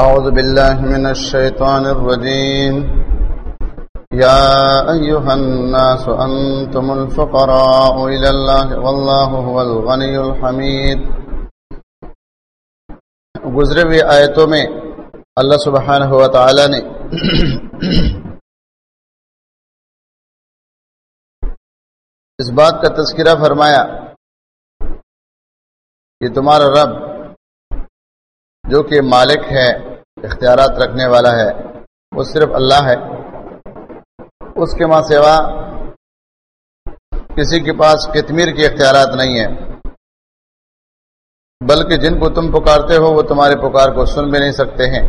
أعوذ بالله من الشيطان الرجيم. يا أيها الناس أنتم الفقراء إلى الله والله هو الغني الحميد. گزرے ہوئے آیتوں میں اللہ سبحانہ و تعالی نے اس بات کا تذکرہ فرمایا کہ تمہارا رب جو کہ مالک ہے اختیارات رکھنے والا ہے، وہ صرف اللہ ہے۔ اس کے ماں سوا کسی کے پاس کتمیر کے اختیارات نہیں ہیں۔ بلکہ جن کو تم پکارتے ہو، وہ تمہارے پکار کو سن بھی نہیں سکتے ہیں۔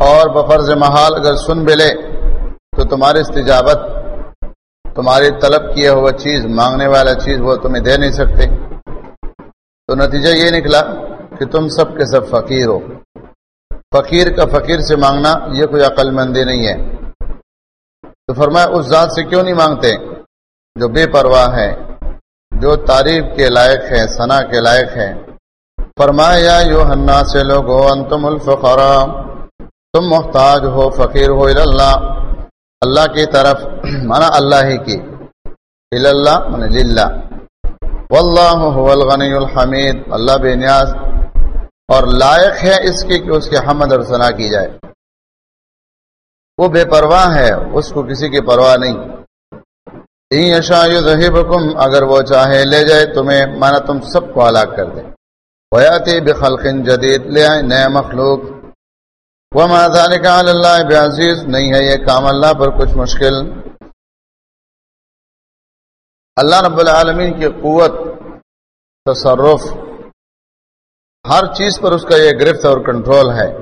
اور بفرض محال اگر سن بھی لے، تو تمہاری استجابت، تمہاری طلب کیا ہوا چیز، مانگنے والا چیز وہ تمہیں دے نہیں سکتے۔ تو نتیجہ یہ نکلا کہ تم سب کے سب فقیر ہو۔ فقیر کا فقیر سے مانگنا یہ کوئی عقل مندی نہیں ہے۔ تو فرمایا، اس ذات سے کیوں نہیں مانگتے؟ جو بے پرواہ ہے، جو تعریف کے لائق ہے، ثنا کے لائق ہے۔ فرمایا یو ہنا سے لوگو، انتم الفقرا تم محتاج ہو، فقیر ہو اللہ اللہ کی طرف مانا اللہ ہی کی۔ اللہ من للہ۔ واللہ هو الغنی الحمید۔ اللہ بے نیاز۔ اور لائق ہے اس کی کہ اس کے حمد اور ثنا کی جائے۔ وہ بے پرواہ ہے، اس کو کسی کی پرواہ نہیں۔ اگر وہ چاہے لے جائے تمہیں، مانا تم سب کو ہلاک کر دے۔ ویاتی بخلق جدید، لے آئے نئے مخلوق۔ وہ ماضان کا اللہ بعزیز نہیں ہے یہ کام اللہ پر کچھ مشکل۔ اللہ رب العالمین کی قوت، تصرف۔ ہر چیز پر اس کا یہ گرفت اور کنٹرول ہے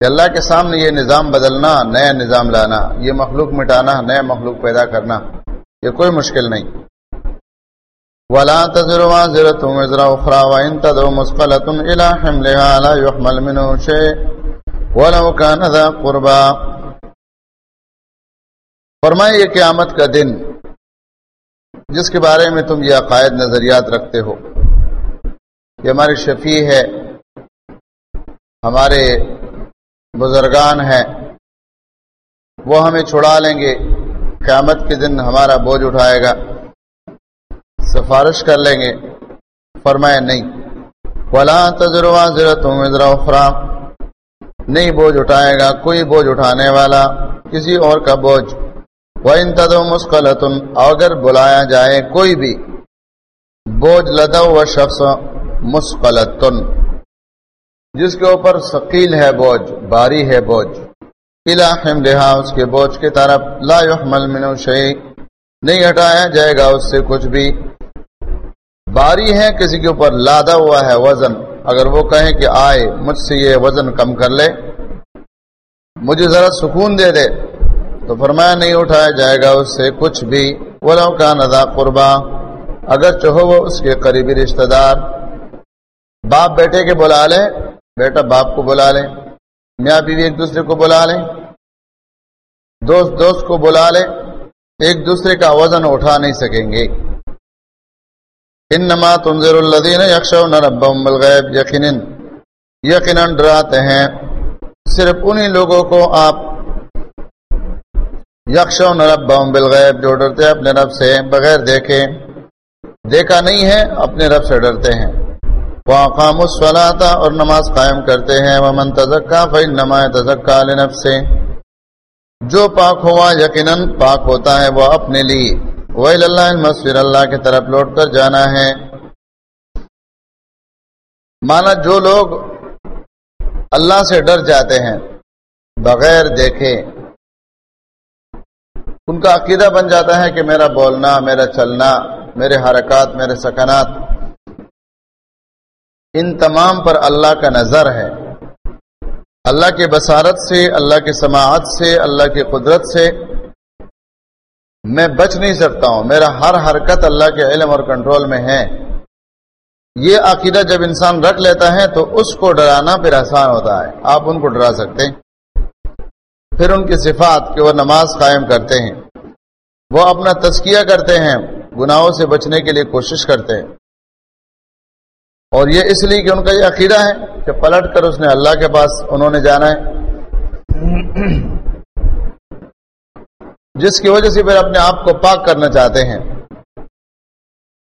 کہ اللہ کے سامنے یہ نظام بدلنا، نیا نظام لانا، یہ مخلوق مٹانا، نیا مخلوق پیدا کرنا، یہ کوئی مشکل نہیں۔ ولا تزروا زرت وزرا اخرى وان تدعو مثقله الى حملها لا يحمل منه شيء ولو كان ذا قربا فرمائے یہ قیامت کا دن، جس کے بارے میں تم یہ عقائد، نظریات رکھتے ہو۔ یہ ہماری شفیع ہے، ہمارے بزرگان ہیں، وہ ہمیں چھڑا لیں گے، قیامت کے دن ہمارا بوجھ اٹھائے گا۔ سفارش کر لیں گے۔ فرمائے نہیں۔ ولا تجربہ ضرورت اخرا نہیں بوجھ اٹھائے گا، کوئی بوجھ اٹھانے والا، کسی اور کا بوجھ۔ وہ ان تد مسقلتن اگر بلایا جائے کوئی بھی، بوجھ لدا و شخص مسقلتن، جس کے اوپر ثقیل ہے بوجھ، باری ہے بوجھ الحم لہا اس کے بوجھ کی طرف، لا يحمل منو شیء، نہیں ہٹایا جائے گا اس سے کچھ بھی۔ باری ہے کسی کے اوپر لادا ہوا ہے وزن، اگر وہ کہیں کہ آئے، مجھ سے یہ وزن کم کر لے، مجھے ذرا سکون دے دے، تو فرمایا نہیں اٹھایا جائے گا اس سے کچھ بھی۔ ولو کا ندا قربا اگر چہو وہ اس کے قریبی رشتہ دار۔ باپ بیٹے کے بلا لے بیٹا باپ کو بلا لے میاں بیوی ایک دوسرے کو بلا لیں، دوست دوست کو بلا لے ایک دوسرے کا وزن اٹھا نہیں سکیں گے۔ انما تنظر الذین یخشون ربهم بالغیب، یقینا یقینا ڈراتے ہیں۔ صرف انہی لوگوں کو آپ یکشون ربهم بالغیب جو ڈرتے ہیں، اپنے رب سے بغیر دیکھے۔ دیکھا نہیں ہے، اپنے رب سے ڈرتے ہیں۔ وقام الصلاۃ اور نماز قائم کرتے ہیں۔ ومن تزکا فانما يتزکا لنفسه۔ جو پاک ہوا، یقینا پاک ہوتا ہے وہ اپنے لیے۔ ویل اللہ المصیر اللہ کی طرف لوٹ کر جانا ہے۔ مانا جو لوگ اللہ سے ڈر جاتے ہیں، بغیر دیکھے، ان کا عقیدہ بن جاتا ہے کہ میرا بولنا، میرا چلنا، میرے حرکات، میرے سکنات ان تمام پر اللہ کا نظر ہے۔ اللہ کی بصارت سے، اللہ کی سماعت سے، اللہ کی قدرت سے۔ میں بچ نہیں سکتا ہوں۔ میرا ہر حرکت اللہ کے علم اور کنٹرول میں ہے۔ یہ عقیدہ جب انسان رکھ لیتا ہے تو اس کو ڈرانا پھر آسان ہوتا ہے۔ آپ ان کو ڈرا سکتے ہیں۔ پھر ان کی صفات کہ وہ نماز قائم کرتے ہیں۔ وہ اپنا تزکیہ کرتے ہیں۔ گناہوں سے بچنے کے لیے کوشش کرتے ہیں۔ اور یہ اس لیے کہ ان کا یہ عقیدہ ہے کہ پلٹ کر اس نے اللہ کے پاس انہوں نے جانا ہے۔ جس کی وجہ سے پھر اپنے آپ کو پاک کرنا چاہتے ہیں۔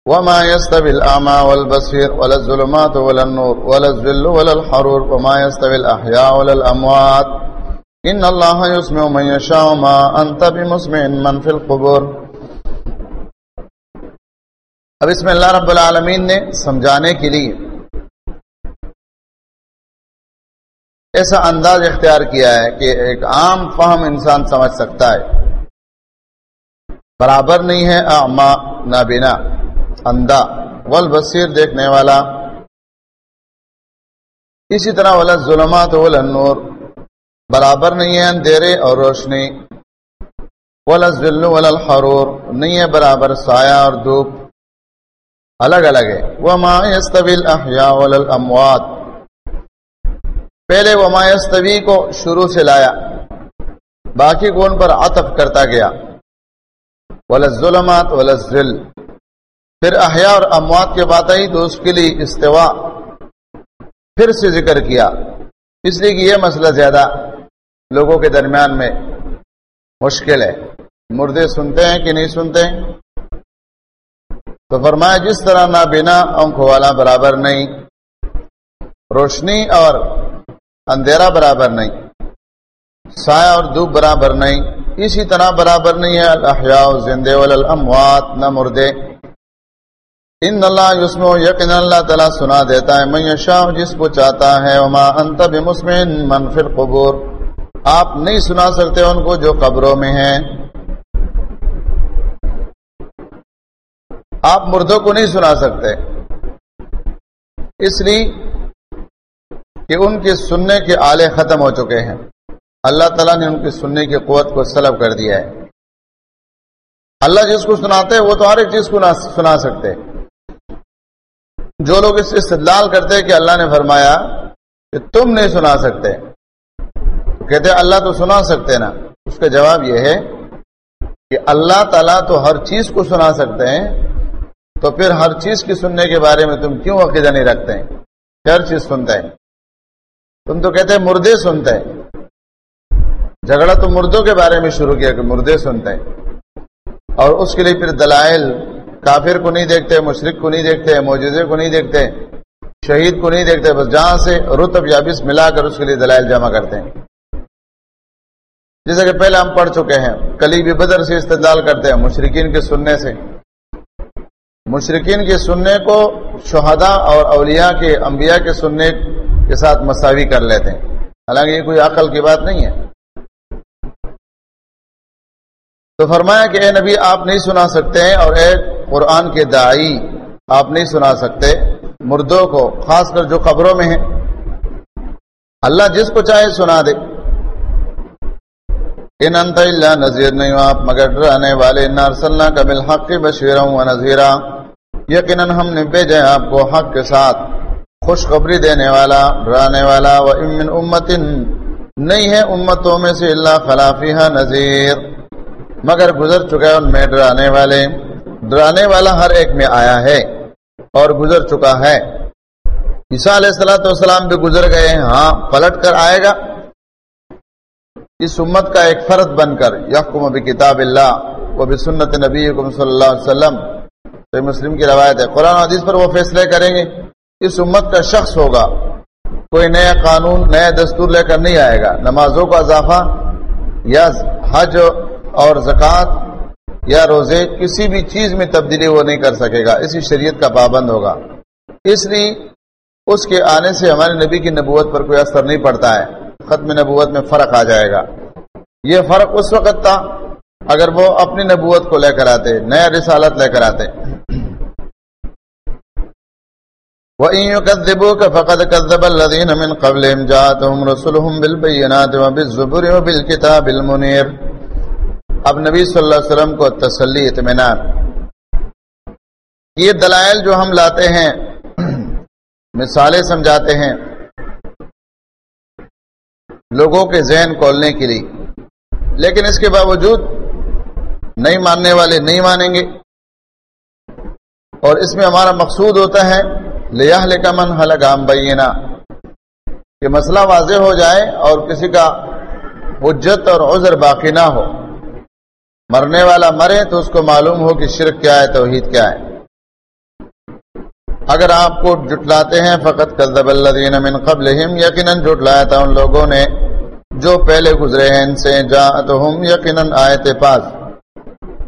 وما يستوي الاعمى والبصير ولا الظلمات ولا النور ولا الذل ولا الحرور وما يستوي الاحياء ولا الاموات ان الله يسمع من يشاء ما انت بمسمع من في القبور۔ اب اس میں اللہ رب العالمین نے سمجھانے کے لیے ایسا انداز اختیار کیا ہے کہ ایک عام فہم انسان سمجھ سکتا ہے۔ برابر نہیں ہے اعما نابینا اندھا ول بصیر دیکھنے والا۔ اسی طرح والا ظلمات نور برابر نہیں ہے اندھیرے اور روشنی۔ ولا ذل ولا الحرور۔ نہیں ہے برابر سایہ اور دھوپ۔ الگ الگ ہے۔ وما يستوي الاحياء ولا الاموات پہلے وما يستوي کو شروع سے لایا۔ باقی کو ان پر عطف کرتا گیا۔ ولا الظلمات ولا الذل پھر احیاء اور اموات کے بات آئی تو اس کے لیے استوا پھر سے ذکر کیا۔ اس لیے کہ یہ مسئلہ زیادہ لوگوں کے درمیان میں مشکل ہے۔ مردے سنتے ہیں کہ نہیں سنتے؟ تو فرمایا، جس طرح نہ بنا آنکھوں والا برابر نہیں، روشنی اور اندھیرا برابر نہیں، سایہ اور دھوپ برابر نہیں، اسی طرح برابر نہیں ہے، الاحیاء زندے والاموات نہ مردے۔ ان اللہ یسم و یقین اللہ تعالیٰ سنا دیتا ہے میں شاہ جس کو چاہتا ہے، وما انت بمسمن من فی القبور۔ آپ نہیں سنا سکتے ان کو جو قبروں میں ہیں۔ آپ مردوں کو نہیں سنا سکتے۔ اس لیے کہ ان کے سننے کے آلے ختم ہو چکے ہیں۔ اللہ تعالیٰ نے ان کے سننے کی قوت کو سلب کر دیا ہے۔ اللہ جس کو سناتے ہیں، وہ تو ہر ایک چیز کو سنا سکتے۔ جو لوگ اس استدلال کرتے ہیں کہ اللہ نے فرمایا کہ تم نہیں سنا سکتے۔ کہتے اللہ تو سنا سکتے نا۔ اس کا جواب یہ ہے کہ اللہ تعالیٰ تو ہر چیز کو سنا سکتے ہیں۔ تو پھر ہر چیز کی سننے کے بارے میں تم کیوں عقیدہ نہیں رکھتے ہیں؟ ہر چیز سنتے ہیں۔ تم تو کہتے ہیں مردے سنتے ہیں۔ جھگڑا تو مردوں کے بارے میں شروع کیا کہ مردے سنتے ہیں۔ اور اس کے لیے پھر دلائل کافر کو نہیں دیکھتے مشرق کو نہیں دیکھتے، معجزے کو نہیں دیکھتے، شہید کو نہیں دیکھتے، بس جہاں سے رتب یابس ملا کر اس کے لیے دلائل جمع کرتے ہیں۔ جیسا کہ پہلے ہم پڑھ چکے ہیں کلی بھی بدر سے استدلال کرتے ہیں مشرقین کے سننے سے۔ مشرقین کے سننے کو شہداء اور اولیاء کے انبیاء کے سننے کے ساتھ مساوی کر لیتے ہیں۔ حالانکہ یہ کوئی عقل کی بات نہیں ہے۔ تو فرمایا کہ اے نبی، آپ نہیں سنا سکتے ہیں اور اے قرآن کے دائی آپ نہیں سنا سکتے۔ مردوں کو، خاص کر جو خبروں میں ہیں۔ اللہ جس کو چاہے سنا دے۔ ان انت اللہ نذیر، نہیں ہو آپ مگر ڈرانے والے نارسلنا کا بالحق بشیرا و نذیرا۔ یقیناً ہم نے بھیجے آپ کو حق کے ساتھ۔ خوشخبری دینے والا، ڈرانے والا و امن امت نہیں ہے امتوں میں سے اللہ خلافی نذیر۔ مگر گزر چکے ان میں ڈرانے والے۔ ڈرانے والا ہر ایک میں آیا ہے اور گزر چکا ہے۔ عیسیٰ علیہ السلاۃ والسلام بھی گزر گئے ہاں پلٹ کر آئے گا۔ اس امت کا ایک فرد بن کر یقم کتاب اللہ وہ بھی سنت نبی صلی اللہ علیہ وسلم۔ تو مسلم کی روایت ہے۔ قرآن حدیث پر وہ فیصلے کریں گے۔ اس امت کا شخص ہوگا۔ کوئی نیا قانون، نیا دستور لے کر نہیں آئے گا۔ نمازوں کا اضافہ یا حج اور زکوٰۃ یا روزے، کسی بھی چیز میں تبدیلی وہ نہیں کر سکے گا۔ اسی شریعت کا پابند ہوگا۔ اس لیے اس کے آنے سے ہمارے نبی کی نبوت پر کوئی اثر نہیں پڑتا ہے۔ ختم نبوت میں فرق آ جائے گا۔ یہ فرق اس وقت تھا اگر وہ اپنی نبوت کو لے کر آتے، نیا رسالت لے کر آتے۔ فقد كذب الذين من قبلهم جاءتهم رسلهم بالبينات وبالزبر وبالكتاب المنير۔ اب نبی صلی اللہ علیہ وسلم کو تسلی، اطمینان۔ یہ دلائل جو ہم لاتے ہیں، مثالیں سمجھاتے ہیں لوگوں کے ذہن کھولنے کے لیے۔ لیکن اس کے باوجود نہیں ماننے والے نہیں مانیں گے۔ اور اس میں ہمارا مقصود ہوتا ہے لیا لکھا من حلقام بینا کہ مسئلہ واضح ہو جائے اور کسی کا حجت اور عذر باقی نہ ہو۔ مرنے والا مرے تو اس کو معلوم ہو کہ شرک کیا ہے، توحید کیا ہے۔ اگر آپ کو جٹلاتے ہیں، فقط کذب الذین من قبلہم، یقیناً جٹلایا تھا ان لوگوں نے جو پہلے گزرے ہیں، ان سے جاءتہم یقیناً آئے تھے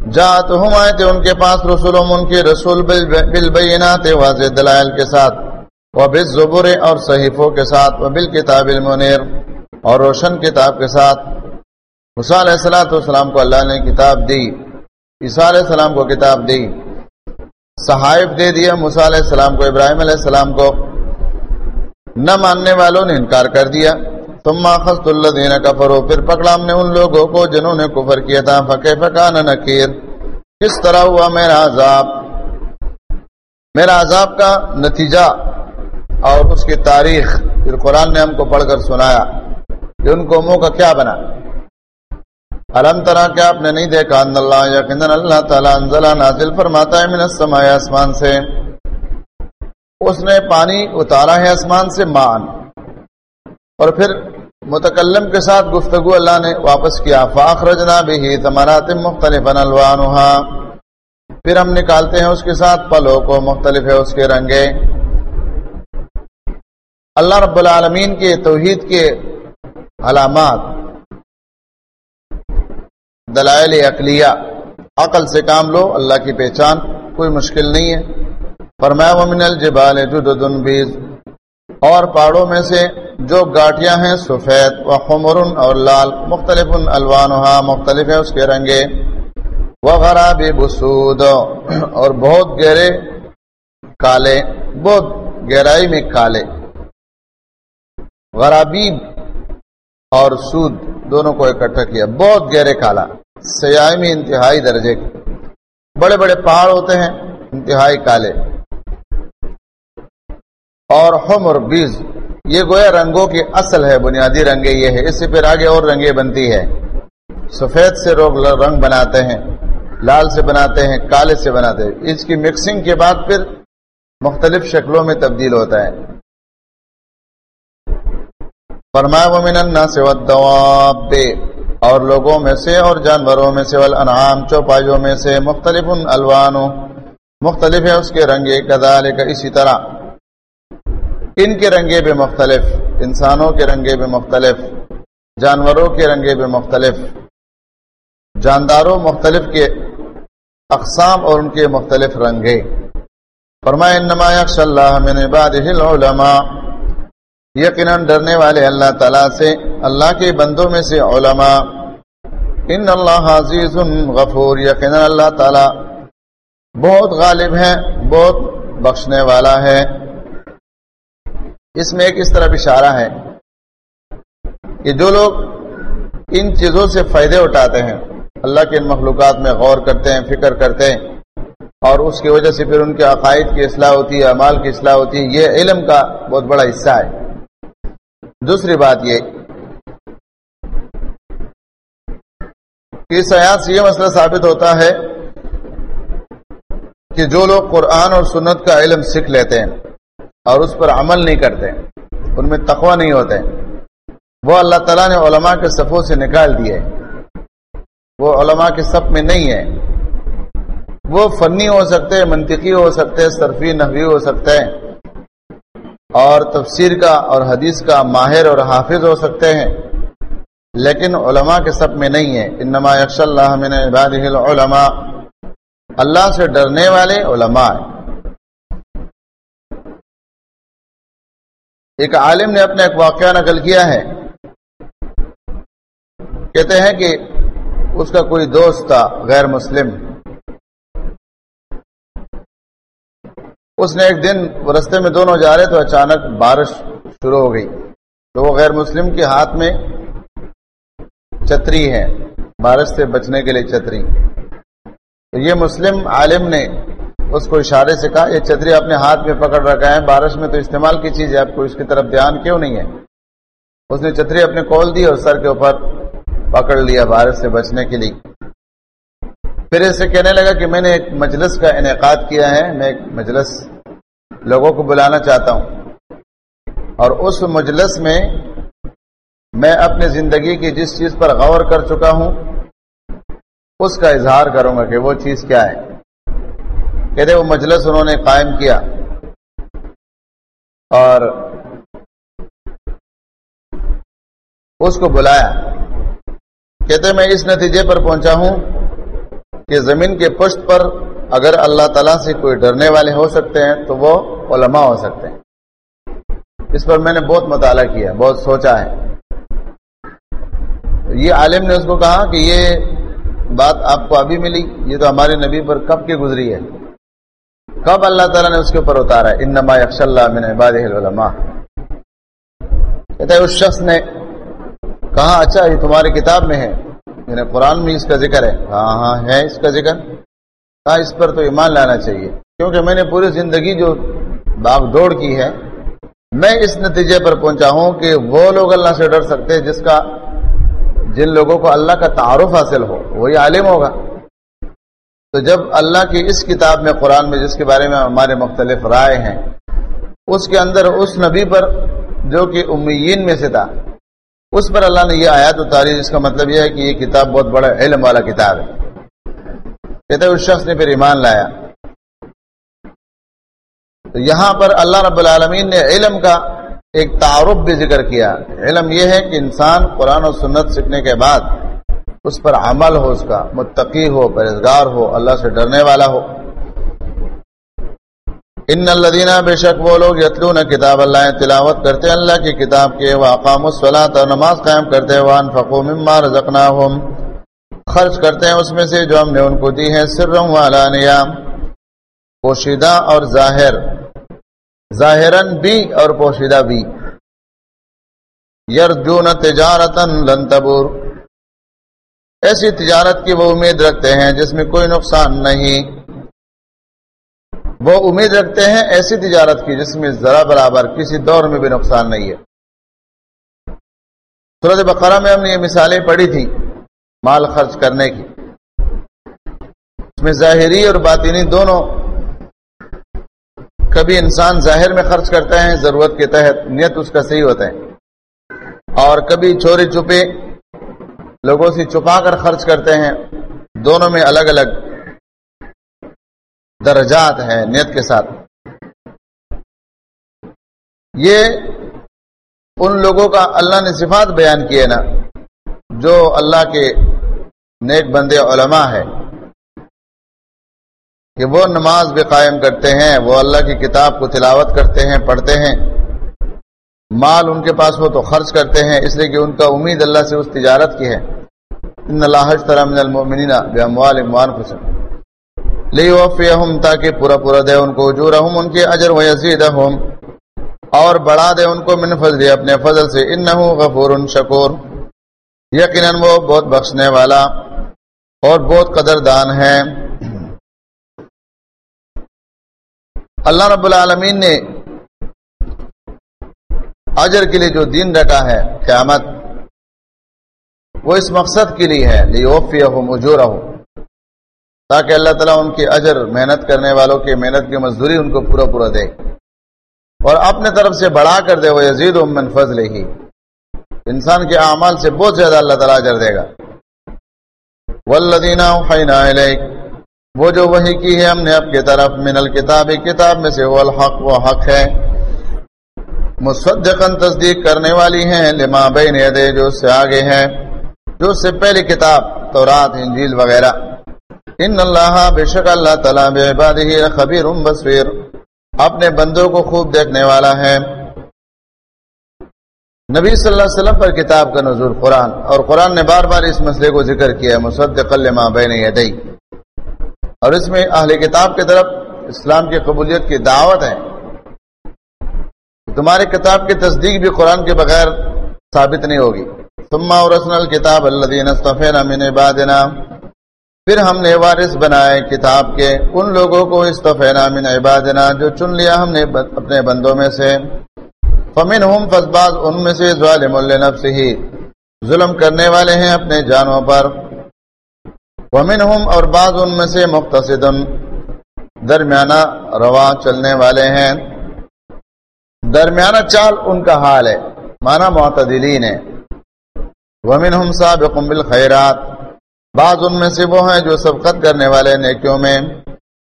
پاس جاءتہم آئے تھے ان کے پاس رسولم ان کے رسول بالبینات واضح دلائل کے ساتھ وہ وبالزبر اور صحیفوں کے ساتھ وہ وبالکتاب المنیر اور روشن کتاب کے ساتھ۔ عیسیٰ علیہ السلام والسلام کو اللہ نے کتاب دی، عیسیٰ علیہ السلام کو کتاب دی۔ صحائف دے دیا موسیٰ علیہ السلام کو، ابراہیم علیہ السلام کو۔ نہ ماننے والوں نے انکار کر دیا۔ تم ماخذ اللہ دینا کا پھر پکڑا ہم نے ان لوگوں کو جنہوں نے کفر کیا تھا فقے فقان نکیر کس طرح ہوا میرا عذاب؟ میرا عذاب کا نتیجہ اور اس کی تاریخ پھر قرآن نے ہم کو پڑھ کر سنایا کہ ان قوموں کا کیا بنا؟ علم طرح کیا آپ نے نہیں دیکھا ان اللہ یقین اللہ تعالیٰ انزلہ نازل فرماتا ہے من السماء آسمان سے۔ اس نے پانی اتارا ہے آسمان سے مان۔ اور پھر متکلم کے ساتھ گفتگو اللہ نے واپس کیا فاخرجنا بھی تمرات مختلف پھر ہم نکالتے ہیں اس کے ساتھ پلوں کو، مختلف ہے اس کے رنگے اللہ رب العالمین کے توحید کے علامات۔ دلائل عقلیہ۔ عقل سے کام لو، اللہ کی پہچان، کوئی مشکل نہیں ہے۔ فرمایا، ومن الجبال جدد بیز اور پہاڑوں میں سے جو گاٹیاں ہیں، سفید و خمر اور لال، مختلف الوانها مختلف ہے اس کے رنگے۔ وغراب بسود، اور بہت گہرے کالے، بہت گہرائی میں کالے۔ غرابیب اور سود دونوں کو اکٹھا کیا۔ بہت گہرے کالا سیاح میں انتہائی درجے کے۔ بڑے بڑے پہاڑ ہوتے ہیں، انتہائی کالے۔ اور حمر بیز، یہ گویا رنگوں کی اصل ہے، بنیادی رنگیں یہ ہے اس سے پھر آگے اور رنگیں بنتی ہے سفید سے لوگ رنگ بناتے ہیں، لال سے بناتے ہیں، کالے سے بناتے ہیں۔ اس کی مکسنگ کے بعد پھر مختلف شکلوں میں تبدیل ہوتا ہے۔ فرمایا، ومن الناس والدواب، اور لوگوں میں سے اور جانوروں میں سے، والانعام چوپائیوں میں سے مختلف الوان مختلف ہے اس کے رنگے کذالک اسی طرح۔ ان کے رنگے بھی مختلف، انسانوں کے رنگے بھی مختلف، جانوروں کے رنگے بھی مختلف، جانداروں مختلف کے اقسام اور ان کے مختلف رنگے۔ فرمائے، انما یخش اللہ من عباده العلماء۔ یقیناً ڈرنے والے اللہ تعالیٰ سے، اللہ کے بندوں میں سے علماء۔ ان اللہ عزیز غفور، یقیناً اللہ تعالیٰ بہت غالب ہے، بہت بخشنے والا ہے۔ اس میں ایک اس طرح اشارہ ہے کہ جو لوگ ان چیزوں سے فائدے اٹھاتے ہیں، اللہ کے ان مخلوقات میں غور کرتے ہیں، فکر کرتے ہیں، اور اس کی وجہ سے پھر ان کے عقائد کی اصلاح ہوتی ہے، اعمال کی اصلاح ہوتی ہے، یہ علم کا بہت بڑا حصہ ہے۔ دوسری بات یہ اس آیات سے یہ مسئلہ ثابت ہوتا ہے کہ جو لوگ قرآن اور سنت کا علم سیکھ لیتے ہیں اور اس پر عمل نہیں کرتے، ان میں تقوی نہیں ہوتے۔ وہ اللہ تعالیٰ نے علماء کے صفوں سے نکال دیے۔ وہ علماء کے صف میں نہیں ہے۔ وہ فنی ہو سکتے ہیں منطقی ہو سکتے ہیں صرفی نحوی ہو سکتے۔ ہیں اور تفسیر کا اور حدیث کا ماہر اور حافظ ہو سکتے ہیں۔ لیکن علماء کے سب میں نہیں ہے۔ انما یکش اللہ من عباده العلماء۔ اللہ سے ڈرنے والے علماء ہیں۔ ایک عالم نے اپنا ایک واقعہ نقل کیا ہے۔ کہتے ہیں کہ اس کا کوئی دوست تھا، غیر مسلم۔ اس نے ایک دن رستے میں دونوں جا رہے تو اچانک بارش شروع ہو گئی۔ تو وہ غیر مسلم کے ہاتھ میں چتری ہے، بارش سے بچنے کے لیے چتری تو یہ مسلم عالم نے اس کو اشارے سے کہا، یہ چتری اپنے ہاتھ میں پکڑ رکھا ہے، بارش میں تو استعمال کی چیز ہے، آپ کو اس کی طرف دھیان کیوں نہیں ہے؟ اس نے چتری اپنے کول دی اور سر کے اوپر پکڑ لیا بارش سے بچنے کے لیے۔ پھر اسے کہنے لگا کہ میں نے ایک مجلس کا انعقاد کیا ہے، میں ایک مجلس لوگوں کو بلانا چاہتا ہوں۔ اور اس مجلس میں میں اپنی زندگی کی جس چیز پر غور کر چکا ہوں، اس کا اظہار کروں گا کہ وہ چیز کیا ہے۔ کہتے وہ مجلس انہوں نے قائم کیا اور اس کو بلایا کہتے میں اس نتیجے پر پہنچا ہوں کہ زمین کے پشت پر اگر اللہ تعالیٰ سے کوئی ڈرنے والے ہو سکتے ہیں تو وہ علماء ہو سکتے ہیں۔ اس پر میں نے بہت مطالعہ کیا، بہت سوچا ہے۔ یہ عالم نے اس کو کہا کہ یہ بات آپ کو ابھی ملی، یہ تو ہمارے نبی پر کب کی گزری ہے۔ کب اللہ تعالیٰ نے اس کے اوپر اتارا ہے؟ ان نما یکش اللہ من عباد العلماء. کہتا ہے، اس شخص نے کہا اچھا یہ تمہاری کتاب میں ہے۔ میرے قرآن میں اس کا ذکر ہے۔ ہاں ہاں ہے اس کا ذکر۔ کہا، اس پر تو ایمان لانا چاہیے۔ کیونکہ میں نے پوری زندگی جو باغ دوڑ کی ہے، میں اس نتیجے پر پہنچا ہوں کہ وہ لوگ اللہ سے ڈر سکتے جس کا، جن لوگوں کو اللہ کا تعارف حاصل ہو، وہی عالم ہوگا۔ تو جب اللہ کی اس کتاب میں قرآن میں جس کے بارے میں ہمارے مختلف رائے ہیں، اس کے اندر اس نبی پر جو کہ امیین میں سے تھا، اس پر اللہ نے یہ آیات اتاری جس کا مطلب یہ ہے کہ یہ کتاب بہت بڑا علم والا کتاب ہے۔ کہتے اس شخص نے پھر ایمان لایا۔ تو یہاں پر اللہ رب العالمین نے علم کا ایک تعارف بھی ذکر کیا۔ علم یہ ہے کہ انسان قرآن و سنت سیکھنے کے بعد اس پر عمل ہو، اس کا متقی ہو پرہزگار ہو، اللہ سے ڈرنے والا ہو۔ ان الدینہ بے شک وہ لوگ یتلون کتاب اللہ، تلاوت کرتے اللہ کی کتاب کے واقام الصلاۃ اور نماز قائم کرتے وان فقو مما رزقناہم۔ خرچ کرتے ہیں اس میں سے جو ہم نے ان کو دی ہے سرم علانیہ پوشیدہ اور ظاہر۔ ظاہرن بھی اور پوشیدہ بھی۔ یرجون تجارتا لن تبور۔ ایسی تجارت کی وہ امید رکھتے ہیں جس میں کوئی نقصان نہیں۔ وہ امید رکھتے ہیں ایسی تجارت کی جس میں ذرا برابر کسی دور میں بھی نقصان نہیں ہے۔ سورت بقرہ میں ہم نے یہ مثالیں پڑھی تھی مال خرچ کرنے کی۔ اس میں ظاہری اور باطینی دونوں کبھی انسان ظاہر میں خرچ کرتا ہے ضرورت کے تحت نیت اس کا صحیح ہوتا ہے۔ اور کبھی چوری چھپے لوگوں سے چھپا کر خرچ کرتے ہیں۔ دونوں میں الگ الگ درجات ہیں نیت کے ساتھ۔ یہ ان لوگوں کا اللہ نے صفات بیان کیے نا، جو اللہ کے نیک بندے علماء ہے کہ وہ نماز بھی قائم کرتے ہیں، وہ اللہ کی کتاب کو تلاوت کرتے ہیں، پڑھتے ہیں۔ مال ان کے پاس ہو تو خرچ کرتے ہیں، اس لیے کہ ان کا امید اللہ سے اس تجارت کی ہے۔ ان اللہ من المؤمنین باموال وانفسهم۔ لیوفیہم تاکہ پورا پورا دے ان کو اجورہم، ان کے اجر ویزیدہم۔ اور بڑھا دے ان کو من فضل، اپنے فضل سے۔ انہو غفور شکور۔ یقیناً وہ بہت بخشنے والا اور بہت قدردان ہے اللہ رب العالمین نے اجر کے لیے جو دین ڈٹا ہے، قیامت، وہ اس مقصد کے لیے ہے، لیوفیہم اجورہم، تاکہ اللہ تعالیٰ ان کی اجر محنت کرنے والوں کی محنت کی مزدوری ان کو پورا پورا دے۔ اور اپنے طرف سے بڑھا کر دے وہ یزید من فضل ہی انسان کے اعمال سے بہت زیادہ اللہ تعالیٰ اجر دے گا۔ ولدینہ وہ جو وہی کی ہے ہم نے اب کی طرف، من الکتاب، کتاب میں سے وہ الحق، وہ حق ہے۔ مصدقن تصدیق کرنے والی ہیں، لما بین دے جو اس سے آگے ہے جو اس سے پہلی کتاب تو رات انجیل وغیرہ۔ ان اللہ، بے شک اللہ تعالیٰ، بے خبیر بصیر۔ اپنے بندوں کو خوب دیکھنے والا ہے۔ نبی صلی اللہ علیہ وسلم پر کتاب کا نظور قرآن۔ اور قرآن نے بار بار اس مسئلے کو ذکر کیا ہے مصدق لما بین یدئی اور اس میں اہل کتاب کی طرف اسلام کی قبولیت کی دعوت ہے۔ تمہارے کتاب کی تصدیق بھی قرآن کے بغیر ثابت نہیں ہوگی۔ ثم ورثنا الكتاب الذين اصطفينا من عبادنا۔ پھر ہم نے وارث بنائے کتاب کے ان لوگوں کو استفینا من عبادنا جو چن لیا ہم نے اپنے بندوں میں سے۔ فمن ہم فضباز ان میں سے ظالم النفس ہی ظلم کرنے والے ہیں اپنے جانوں پر۔ ومن ہم اور بعض ان میں سے مختصد درمیانہ روا چلنے والے ہیں۔ درمیانہ چال ان کا حال ہے۔ مانا معتدلین ہے ومن ہم سابق بالخیرات۔ بعض ان میں سے وہ ہیں جو سبقت کرنے والے نیکیوں میں۔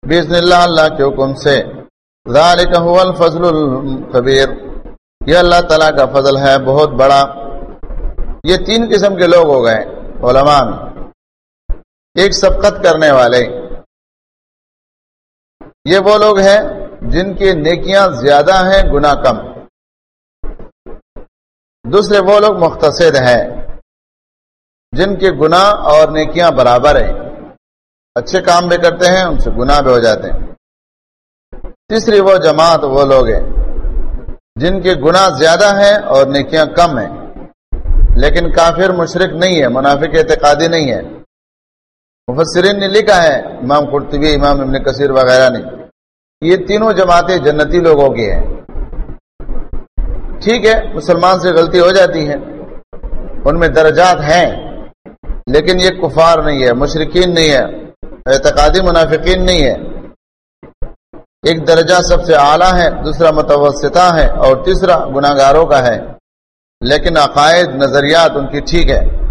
بزن اللہ اللہ کے حکم سے۔ ذالک هو الفضل القبیر یہ اللہ تعالیٰ کا فضل ہے، بہت بڑا۔ یہ تین قسم کے لوگ ہو گئے، علماء۔ میں ایک سبقت کرنے والے۔ یہ وہ لوگ ہیں جن کی نیکیاں زیادہ ہیں، گناہ کم۔ دوسرے، وہ لوگ مختصر ہیں، جن کے گناہ اور نیکیاں برابر ہیں۔ اچھے کام بھی کرتے ہیں، ان سے گناہ بھی ہو جاتے ہیں۔ تیسری وہ جماعت، وہ لوگ ہیں، جن کے گناہ زیادہ ہیں اور نیکیاں کم ہیں۔ لیکن کافر مشرق نہیں ہے، منافق اعتقادی نہیں ہے۔ مفسرین نے لکھا ہے، امام قرطبی، امام ابن کثیر وغیرہ نے۔ یہ تینوں جماعتیں جنتی لوگوں کی ہیں۔ ٹھیک ہے، مسلمان سے غلطی ہو جاتی ہے، ان میں درجات ہیں، لیکن یہ کفار نہیں ہے مشرقین نہیں ہے، اعتقادی منافقین نہیں ہے۔ ایک درجہ سب سے اعلیٰ ہے، دوسرا متوسطہ ہے، اور تیسرا گناہ گاروں کا ہے۔ لیکن عقائد، نظریات ان کی ٹھیک ہے۔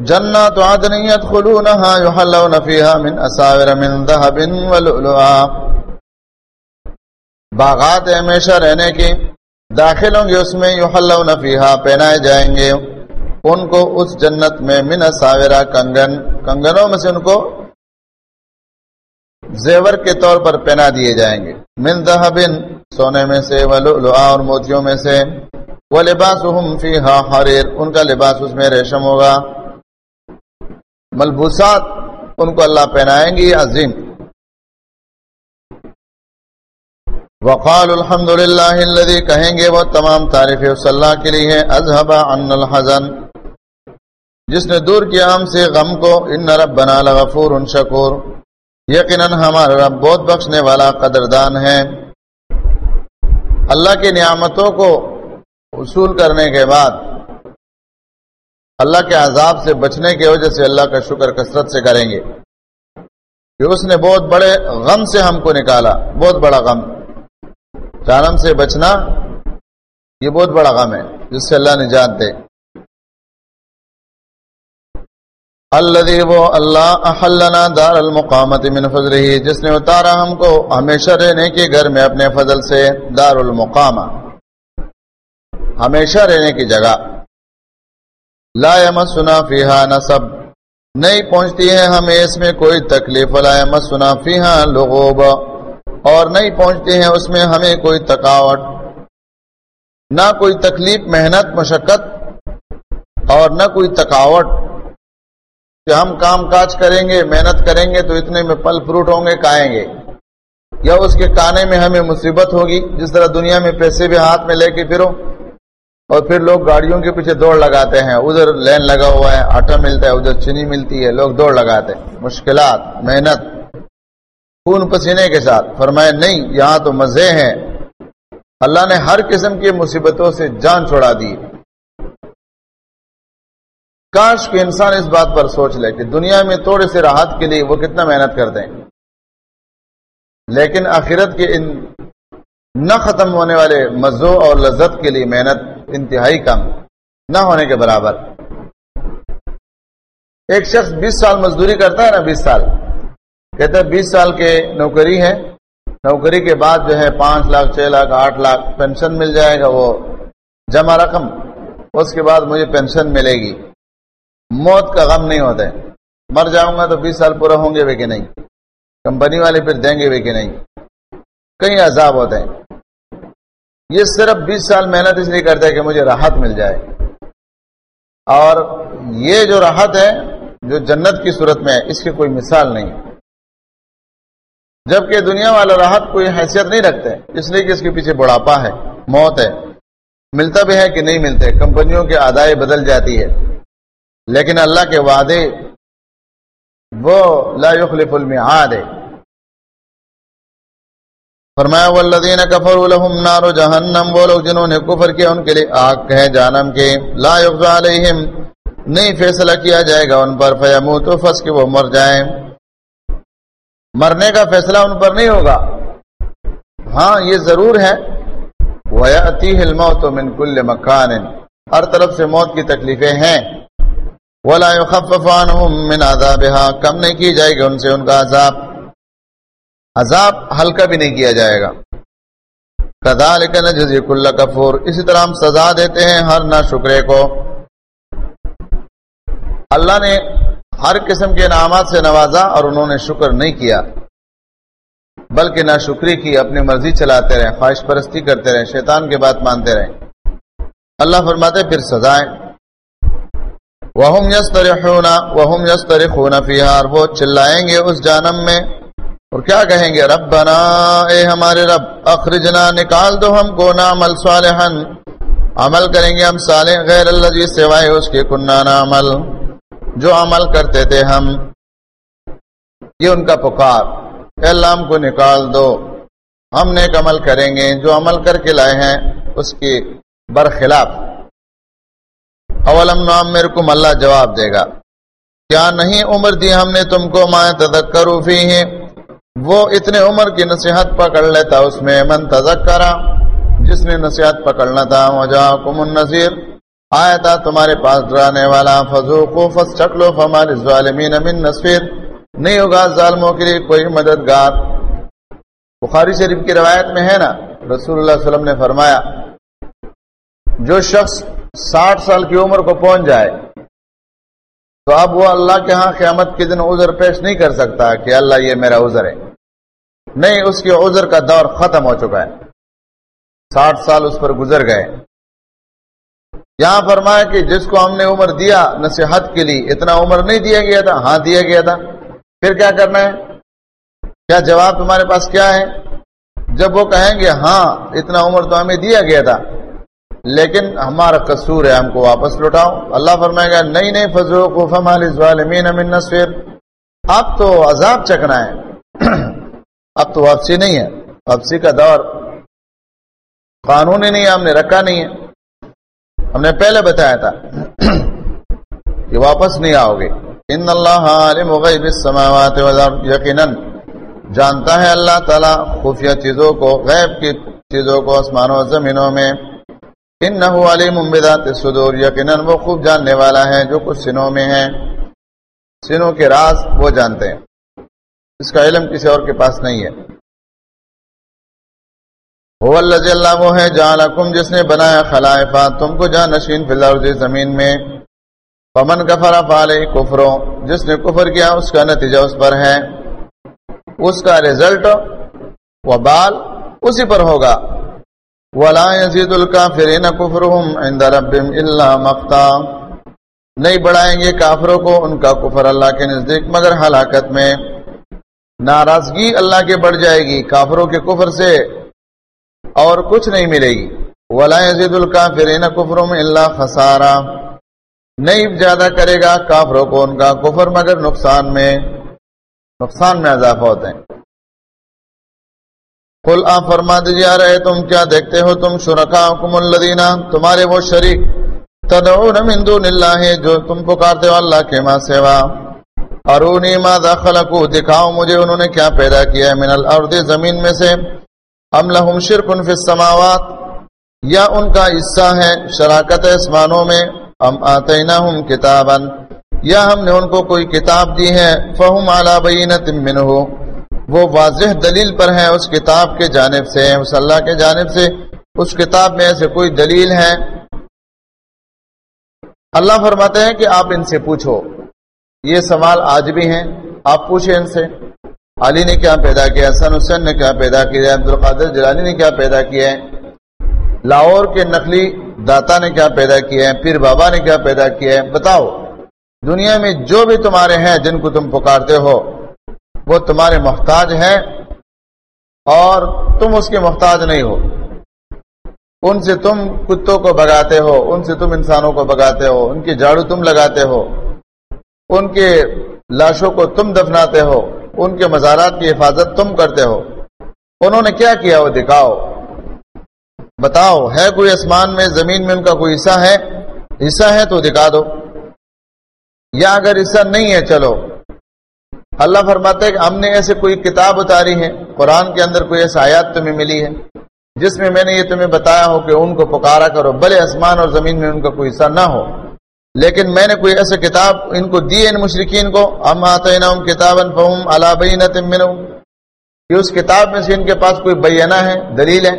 جنات عدن يدخلونها يحلون فيها من اساور من ذهب ولؤلؤا. باغات ہمیشہ رہنے کی داخل ہوں گے، اس میں یحلون فيها پہنائے جائیں گے۔ ان کو اس جنت میں من اساورا کنگن، کنگنوں میں سے ان کو زیور کے طور پر پہنا دیے جائیں گے۔ من ذهب، سونے میں سے، ولؤلؤا اور موتیوں میں سے۔ ولباسهم فيها حرير، ان کا لباس اس میں ریشم ہوگا۔ ملبوسات، ان کو اللہ پہنائیں گے عظیم۔ وقال الحمد للہ کہیں گے، وہ تمام تعریف صلی اللہ کے لیے اذهب عن الحزن۔ جس نے دور کیا ہم سے غم کو، ان رب بنا لغفور ان شکور۔ یقیناً ہمارا رب بہت بخشنے والا قدردان ہے۔ اللہ کی نعمتوں کو وصول کرنے کے بعد اللہ کے عذاب سے بچنے کی وجہ سے اللہ کا شکر کثرت سے کریں گے۔ کہ اس نے بہت بڑے غم سے ہم کو نکالا، بہت بڑا غم۔ جانم سے بچنا یہ بہت بڑا غم ہے، جس سے اللہ نجات دے۔ اللہ وہ اللہ احلنا دار المقامت من فضل جس نے اتارا ہم کو ہمیشہ رہنے کے گھر میں اپنے فضل سے دار المقامہ ہمیشہ رہنے کی جگہ۔ لا یمسنا فیہا نصب۔ نہیں پہنچتی ہے ہمیں اس میں کوئی تکلیف، لا یمسنا فیہا لغوب اور نہیں پہنچتی ہے اس میں ہمیں کوئی تکاوٹ نہ کوئی تکلیف، محنت، مشقت، اور نہ کوئی تکاوٹ کہ ہم کام کاج کریں گے، محنت کریں گے تو اتنے میں پل فروٹ ہوں گے، کھائیں گے۔ یا اس کے کانے میں ہمیں مصیبت ہوگی، جس طرح دنیا میں پیسے بھی ہاتھ میں لے کے پھرو اور پھر لوگ گاڑیوں کے پیچھے دوڑ لگاتے ہیں۔ ادھر لین لگا ہوا ہے، آٹا ملتا ہے، ادھر چینی ملتی ہے، لوگ دوڑ لگاتے ہیں۔ مشکلات، محنت، خون پسینے کے ساتھ۔ فرمائے نہیں، یہاں تو مزے ہیں۔ اللہ نے ہر قسم کی مصیبتوں سے جان چھوڑا دی۔ کاش کے انسان اس بات پر سوچ لے کہ دنیا میں تھوڑے سے راحت کے لیے وہ کتنا محنت کرتے ہیں لیکن آخرت کے ان نہ ختم ہونے والے مزوں اور لذت کے لیے محنت انتہائی کم نہ ہونے کے برابر۔ ایک شخص بیس سال مزدوری کرتا ہے نا، بیس سال۔ کہتا ہے بیس سال کے نوکری ہے نوکری کے بعد جو ہے پانچ لاکھ، چھ لاکھ، آٹھ لاکھ پینشن مل جائے گا، وہ جمع رقم۔ اس کے بعد مجھے پینشن ملے گی۔ موت کا غم نہیں ہوتا ہے۔ مر جاؤں گا تو بیس سال پورا ہوں گے بھی کہ نہیں؟ کمپنی والے پھر دیں گے بھی کہ نہیں؟ کئی عذاب ہوتے ہیں۔ یہ صرف بیس سال محنت اس لیے کرتا ہے کہ مجھے راحت مل جائے۔ اور یہ جو راحت ہے، جو جنت کی صورت میں ہے، اس کی کوئی مثال نہیں۔ جبکہ دنیا والا راحت کوئی حیثیت نہیں رکھتے اس لیے کہ اس کے پیچھے بڑھاپا ہے، موت ہے۔ ملتا بھی ہے کہ نہیں ملتے، کمپنیوں کے آدائیں بدل جاتی ہے۔ لیکن اللہ کے وعدے، وہ لا يخلف المیعاد ہے۔ فرمایا، والذین کفروا لهم نار جہنم، وہ لوگ جنہوں نے کفر کیا، ان کے لیے آگ ہے جہنم کے۔ لا یغضا علیہم، نہیں فیصلہ کیا جائے گا ان پر فیموتوا فس کہ وہ مر جائیں۔ مرنے کا فیصلہ ان پر نہیں ہوگا۔ ہاں یہ ضرور ہے۔ وَيَأْتِيهِ الْمَوْتُ مِنْ كُلِّ مَكَانٍ۔ ہر طرف سے موت کی تکلیفیں ہیں۔ وَلَا يُخَفَّفُ عَنْهُمْ مِنْ عَذَابِهَا۔ کم نہیں کی جائے گی ان سے ان کا عذاب۔ عذاب ہلکا بھی نہیں کیا جائے گا۔ كَذَلِكَ نَجْزِي كُلَّ كَفُورٍ اسی طرح ہم سزا دیتے ہیں ہر نہ شکرے کو۔ اللہ نے ہر قسم کے انعامات سے نوازا اور انہوں نے شکر نہیں کیا۔ بلکہ نہ شکری کی، اپنی مرضی چلاتے رہے خواہش پرستی کرتے رہے شیطان کے بات مانتے رہے اللہ فرماتے پھر سزائیں وہم یس ترخونا وہم یس ترخونا فیہار وہ چلائیں گے اس جانم میں۔ اور کیا کہیں گے؟ رب بنا اے ہمارے رب، اخرجنا، نکال دو ہم کو نعمل صالحن عمل کریں گے ہم صالح، غیر اللہ جی سوائے اس کے کنہ عمل۔ جو عمل کرتے تھے ہم، یہ ان کا پکار۔ اے اللہ، ہم کو نکال دو۔ ہم نیک عمل کریں گے۔ جو عمل کر کے لائے ہیں، اس کی برخلاف۔ اولم نعمر کم اللہ جواب دے گا۔ کیا نہیں عمر دی ہم نے تم کو؟ ماں تذکرو فی ہیں وہ اتنے عمر کی نصیحت پکڑ لیتا اس میں، من تذکرہ جس نے نصیحت پکڑنا تھا، وجاکم النذیر آیا تھا، تمہارے پاس ڈرانے والا فضوقو فس چکلو فمال ظالمین من نصفیر نہیں ہوگا ظالموں کے لیے کوئی مددگار۔ بخاری شریف کی روایت میں ہے نا، رسول اللہ علیہ وسلم نے فرمایا، جو شخص ساٹھ سال کی عمر کو پہنچ جائے، تو اب وہ اللہ کے ہاں قیامت کے دن عذر پیش نہیں کر سکتا کہ اللہ یہ میرا عذر ہے۔ نہیں، اس کے عذر کا دور ختم ہو چکا ہے۔ ساٹھ سال اس پر گزر گئے۔ یہاں فرمایا کہ جس کو ہم نے عمر دیا نصیحت کے لیے، اتنا عمر نہیں دیا گیا تھا ہاں دیا گیا تھا۔ پھر کیا کرنا ہے؟ کیا جواب تمہارے پاس کیا ہے؟ جب وہ کہیں گے ہاں اتنا عمر تو ہمیں دیا گیا تھا، لیکن ہمارا قصور ہے، ہم کو واپس لوٹاؤ۔ اللہ فرمائے گا، نہیں نہیں فضو کو ظالمین امن نصیر اب تو عذاب چکنا ہے۔ اب تو واپسی نہیں ہے۔ واپسی کا دور۔ قانونی نہیں ہے، ہم نے رکھا نہیں ہے۔ ہم نے پہلے بتایا تھا کہ واپس نہیں آؤ گے ان اللہ عالم غیب السماوات والارض، یقینا جانتا ہے اللہ تعالی خفیہ چیزوں کو، غیب کی چیزوں کو آسمانوں و زمینوں میں۔ انه علیم بذات الصدور یقینا وہ خوب جاننے والا ہے جو کچھ سنوں میں ہے۔ سنوں کے راز وہ جانتے ہیں۔ اس کا علم کسی اور کے پاس نہیں ہے۔ هو الذی اللہ وہ ہے، جعلکم، جس نے بنایا خلائفہ تم کو جان نشین فی الارض، زمین میں۔ پمن کفر فالے کفروں، جس نے کفر کیا، اس کا نتیجہ اس پر ہے۔ اس کا ریزلٹ و بال اسی پر ہوگا۔ ولا يزيد الكافرين كفرهم عند ربهم الا مقتا نہیں بڑھائیں گے کافروں کو ان کا کفر اللہ کے نزدیک، مگر ہلاکت میں۔ ناراضگی اللہ کے بڑھ جائے گی، کافروں کے کفر سے اور کچھ نہیں ملے گی۔ ولا يزيد الكافرين كفرهم الا خسارا۔ نہیں زیادہ کرے گا کافروں کو ان کا کفر، مگر نقصان میں نقصان میں اضافہ ہوتے ہیں۔ کل آپ فرما دیجیے، آ رہے تم، کیا دیکھتے ہو تم شرکا حکم الدینہ تمہارے وہ شریک، تدعون من دون اللہ، جو تم پکارتے ہو اللہ کے ماں سیوا ارونی ما دخلقو دکھاؤ مجھے انہوں نے کیا پیدا کیا ہے، من الارض، زمین میں سے۔ ام لہم شرکن فی السماوات۔ یا ان کا حصہ ہے شراکت اسمانوں میں۔ ام آتیناہم کتابا۔ یا ہم نے ان کو کوئی کتاب دی ہے، فہم علی بینت منہ۔ وہ واضح دلیل پر ہیں اس کتاب کے جانب سے، اس اللہ کے جانب سے۔ اس کتاب میں ایسے کوئی دلیل ہے؟ اللہ فرماتے ہیں کہ آپ ان سے پوچھو۔ یہ سوال آج بھی ہیں۔ آپ پوچھیں ان سے۔ علی نے کیا پیدا کیا؟ حسن حسین نے کیا پیدا کیا؟ عبد القادر جلانی نے کیا پیدا کیا ہے؟ لاہور کے نقلی داتا نے کیا پیدا کیا ہے؟ پھر بابا نے کیا پیدا کیا ہے؟ بتاؤ۔ دنیا میں جو بھی تمہارے ہیں، جن کو تم پکارتے ہو، وہ تمہارے محتاج ہیں اور تم اس کے محتاج نہیں ہو۔ ان سے تم کتوں کو بگاتے ہو؟ ان سے تم انسانوں کو بگاتے ہو؟ ان کی جھاڑو تم لگاتے ہو؟ ان کے لاشوں کو تم دفناتے ہو، ان کے مزارات کی حفاظت تم کرتے ہو۔ انہوں نے کیا کیا؟ وہ دکھاؤ۔ بتاؤ، ہے کوئی آسمان میں، زمین میں ان کا کوئی حصہ ہے؟ حصہ ہے تو دکھا دو۔ یا اگر حصہ نہیں ہے، چلو۔ اللہ فرماتے کہ ہم نے ایسے کوئی کتاب اتاری ہے، قرآن کے اندر کوئی ایسا آیات تمہیں ملی ہے، جس میں میں نے یہ تمہیں بتایا ہو کہ ان کو پکارا کرو، بلے آسمان اور زمین میں ان کا کوئی حصہ نہ ہو۔ لیکن میں نے کوئی ایسے کتاب ان کو دی ان مشرقین کو؟ ہم آتے کتاب کہ اس کتاب میں سے ان کے پاس کوئی بیانہ ہے؟ دلیل ہے؟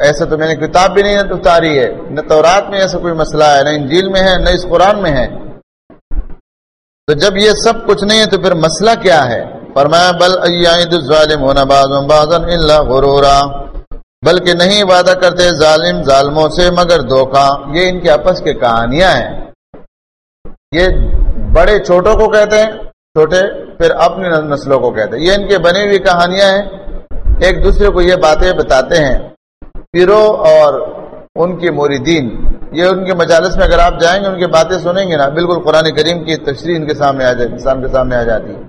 ایسا تو میں نے کتاب بھی نہیں اتاری ہے۔ نہ تورات میں ایسا کوئی مسئلہ ہے، نہ انجیل میں ہے، نہ اس قرآن میں ہے۔ تو جب یہ سب کچھ نہیں ہے تو پھر مسئلہ کیا ہے؟ فرمایا، بل ظالم ہونا بازن اللہ غرورا۔ بلکہ نہیں وعدہ کرتے ظالم ظالموں سے، مگر دھوکا یہ ان کے آپس کی کہانیاں ہیں۔ یہ بڑے چھوٹوں کو کہتے ہیں، چھوٹے پھر اپنی نسلوں کو کہتے ہیں۔ یہ ان کے بنی ہوئی کہانیاں ہیں۔ ایک دوسرے کو یہ باتیں بتاتے ہیں۔ پیرو اور ان کے موریدین یہ ان کے مجالس میں اگر آپ جائیں گے، ان کی باتیں سنیں گے نا، بالکل قرآن کریم کی تشریح ان کے سامنے آ جائے انسان کے سامنے آ جاتی۔ ہے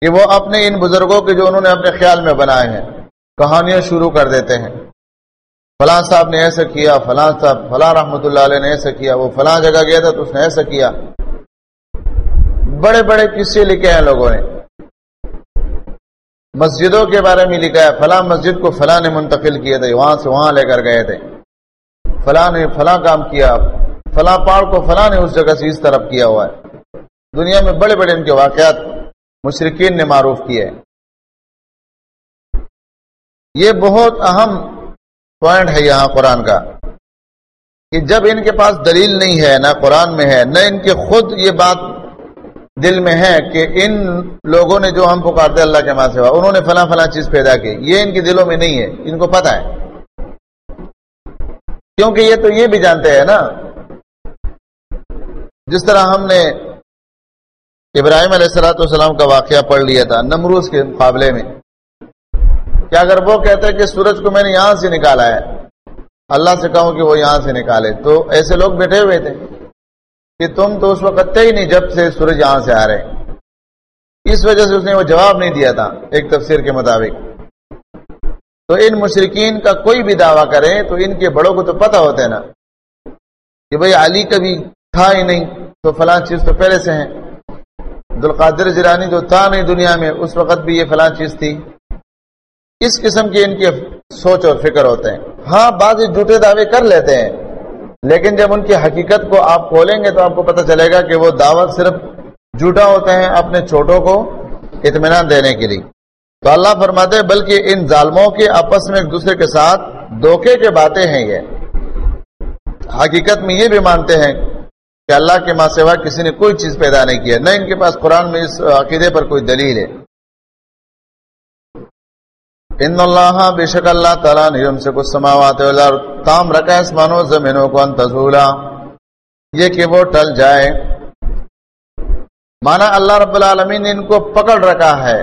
کہ وہ اپنے ان بزرگوں کے جو انہوں نے اپنے خیال میں بنائے ہیں۔ کہانیاں شروع کر دیتے ہیں۔ فلاں صاحب نے ایسا کیا، فلاں صاحب، فلاں رحمۃ اللہ علیہ نے ایسا کیا، وہ فلاں جگہ گیا تھا تو اس نے ایسا کیا۔ بڑے بڑے قصے لکھے ہیں لوگوں نے۔ مسجدوں کے بارے میں لکھا ہے، فلاں مسجد کو فلاں نے منتقل کیا تھا، وہاں سے وہاں لے کر گئے تھے۔ فلاں نے فلاں کام کیا، فلاں پہاڑ کو فلاں نے اس جگہ سے اس طرف کیا ہوا ہے۔ دنیا میں بڑے بڑے ان کے واقعات مشرقین نے معروف کیے یہ بہت اہم پوائنٹ ہے یہاں قرآن کا کہ جب ان کے پاس دلیل نہیں ہے، نہ قرآن میں ہے، نہ ان کے خود یہ بات دل میں ہے کہ ان لوگوں نے جو ہم پکارتے اللہ کے ماں سے انہوں نے فلاں فلاں چیز پیدا کی۔ یہ ان کے دلوں میں نہیں ہے، ان کو پتا ہے۔ کیونکہ یہ تو یہ بھی جانتے ہیں نا۔ جس طرح ہم نے ابراہیم علیہ السلاۃ والسلام کا واقعہ پڑھ لیا تھا نمروز کے مقابلے میں۔ کہ اگر وہ کہتے کہ سورج کو میں نے یہاں سے نکالا ہے، اللہ سے کہوں کہ وہ یہاں سے نکالے۔ تو ایسے لوگ بیٹھے ہوئے تھے کہ تم تو اس وقت ہی نہیں جب سے سورج یہاں سے آ رہے۔ اس وجہ سے اس نے وہ جواب نہیں دیا تھا ایک تفسیر کے مطابق۔ تو ان مشرقین کا کوئی بھی دعویٰ کرے تو ان کے بڑوں کو تو پتہ ہوتا ہے نا کہ بھائی علی کبھی تھا ہی نہیں، تو فلاں چیز تو پہلے سے ہیں۔ دلقادر جرانی جو تھا نہیں دنیا میں، اس وقت بھی یہ فلاں چیز تھی۔ اس قسم کے ان کے سوچ اور فکر ہوتے ہیں؟ ہاں بعض جھوٹے دعوے کر لیتے ہیں، لیکن جب ان کی حقیقت کو آپ کھولیں گے تو آپ کو پتہ چلے گا کہ وہ دعوت صرف جھوٹا ہوتے ہیں اپنے چھوٹوں کو اطمینان دینے کے لیے۔ تو اللہ فرماتے بلکہ ان ظالموں کے آپس میں ایک دوسرے کے ساتھ دھوکے کے باتیں ہیں یہ۔ حقیقت میں یہ بھی مانتے ہیں کہ اللہ کے ماں سوا کسی نے کوئی چیز پیدا نہیں کیا نہ ان کے پاس قرآن میں اس عقیدے پر کوئی دلیل ہے۔ ان اللہ بے شک اللہ تعالیٰ نے ان سے کچھ سماوات تام رکھا اسمانوں زمینوں کو انتظولا یہ کہ وہ ٹل جائے۔ مانا اللہ رب العالمین نے ان کو پکڑ رکھا ہے،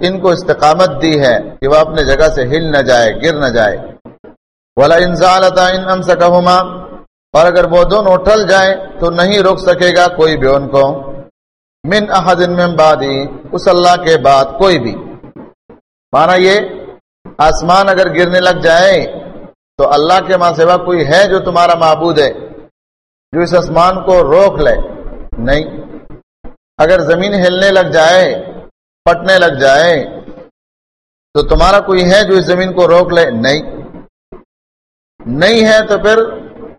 ان کو استقامت دی ہے کہ وہ اپنے جگہ سے ہل نہ جائے، گر نہ جائے۔ بولا انزال ان ام سکہما اور اگر وہ دونوں ٹل جائے تو نہیں روک سکے گا کوئی بھی ان کو۔ من احد من بعدی، اس اللہ کے بعد کوئی بھی۔ مانا یہ آسمان اگر گرنے لگ جائے تو اللہ کے ماں سوا کوئی ہے جو تمہارا معبود ہے، جو اس آسمان کو روک لے؟ نہیں۔ اگر زمین ہلنے لگ جائے پٹنے لگ جائے، تو تمہارا کوئی ہے جو اس زمین کو روک لے؟ نہیں۔ نہیں ہے تو پھر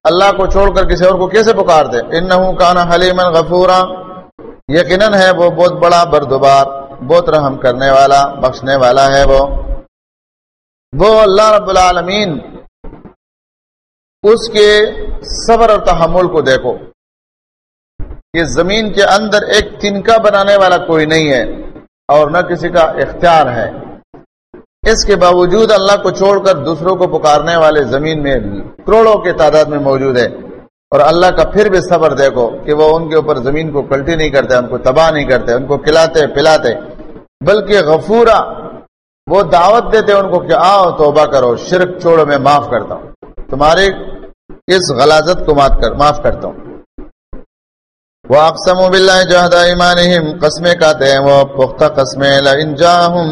اللہ کو چھوڑ کر کسی اور کو کیسے پکار دے؟ ان کانا حلیمن غفورا۔ یقیناً ہے وہ بہت بڑا بردبار، بہت رحم کرنے والا، بخشنے والا ہے وہ۔ وہ اللہ رب العالمین اس کے صبر اور تحمل کو دیکھو۔ کہ زمین کے اندر ایک تنکا بنانے والا کوئی نہیں ہے اور نہ کسی کا اختیار ہے۔ اس کے باوجود اللہ کو چھوڑ کر دوسروں کو پکارنے والے زمین میں کروڑوں کے تعداد میں موجود ہے۔ اور اللہ کا پھر بھی صبر دیکھو کہ وہ ان کے اوپر زمین کو کلٹی نہیں کرتے، ان کو تباہ نہیں کرتے، ان کو کھلاتے، پلاتے۔ بلکہ غفورا وہ دعوت دیتے ان کو کہ آؤ توبہ کرو، شرک چھوڑو، میں معاف کرتا ہوں۔ تمہارے اس غلازت کو مات کر معاف کرتا ہوں۔ وہ اقسم و بلّہ جہد ایمان قسمیں کہتے ہیں وہ، پختہ قسمیں۔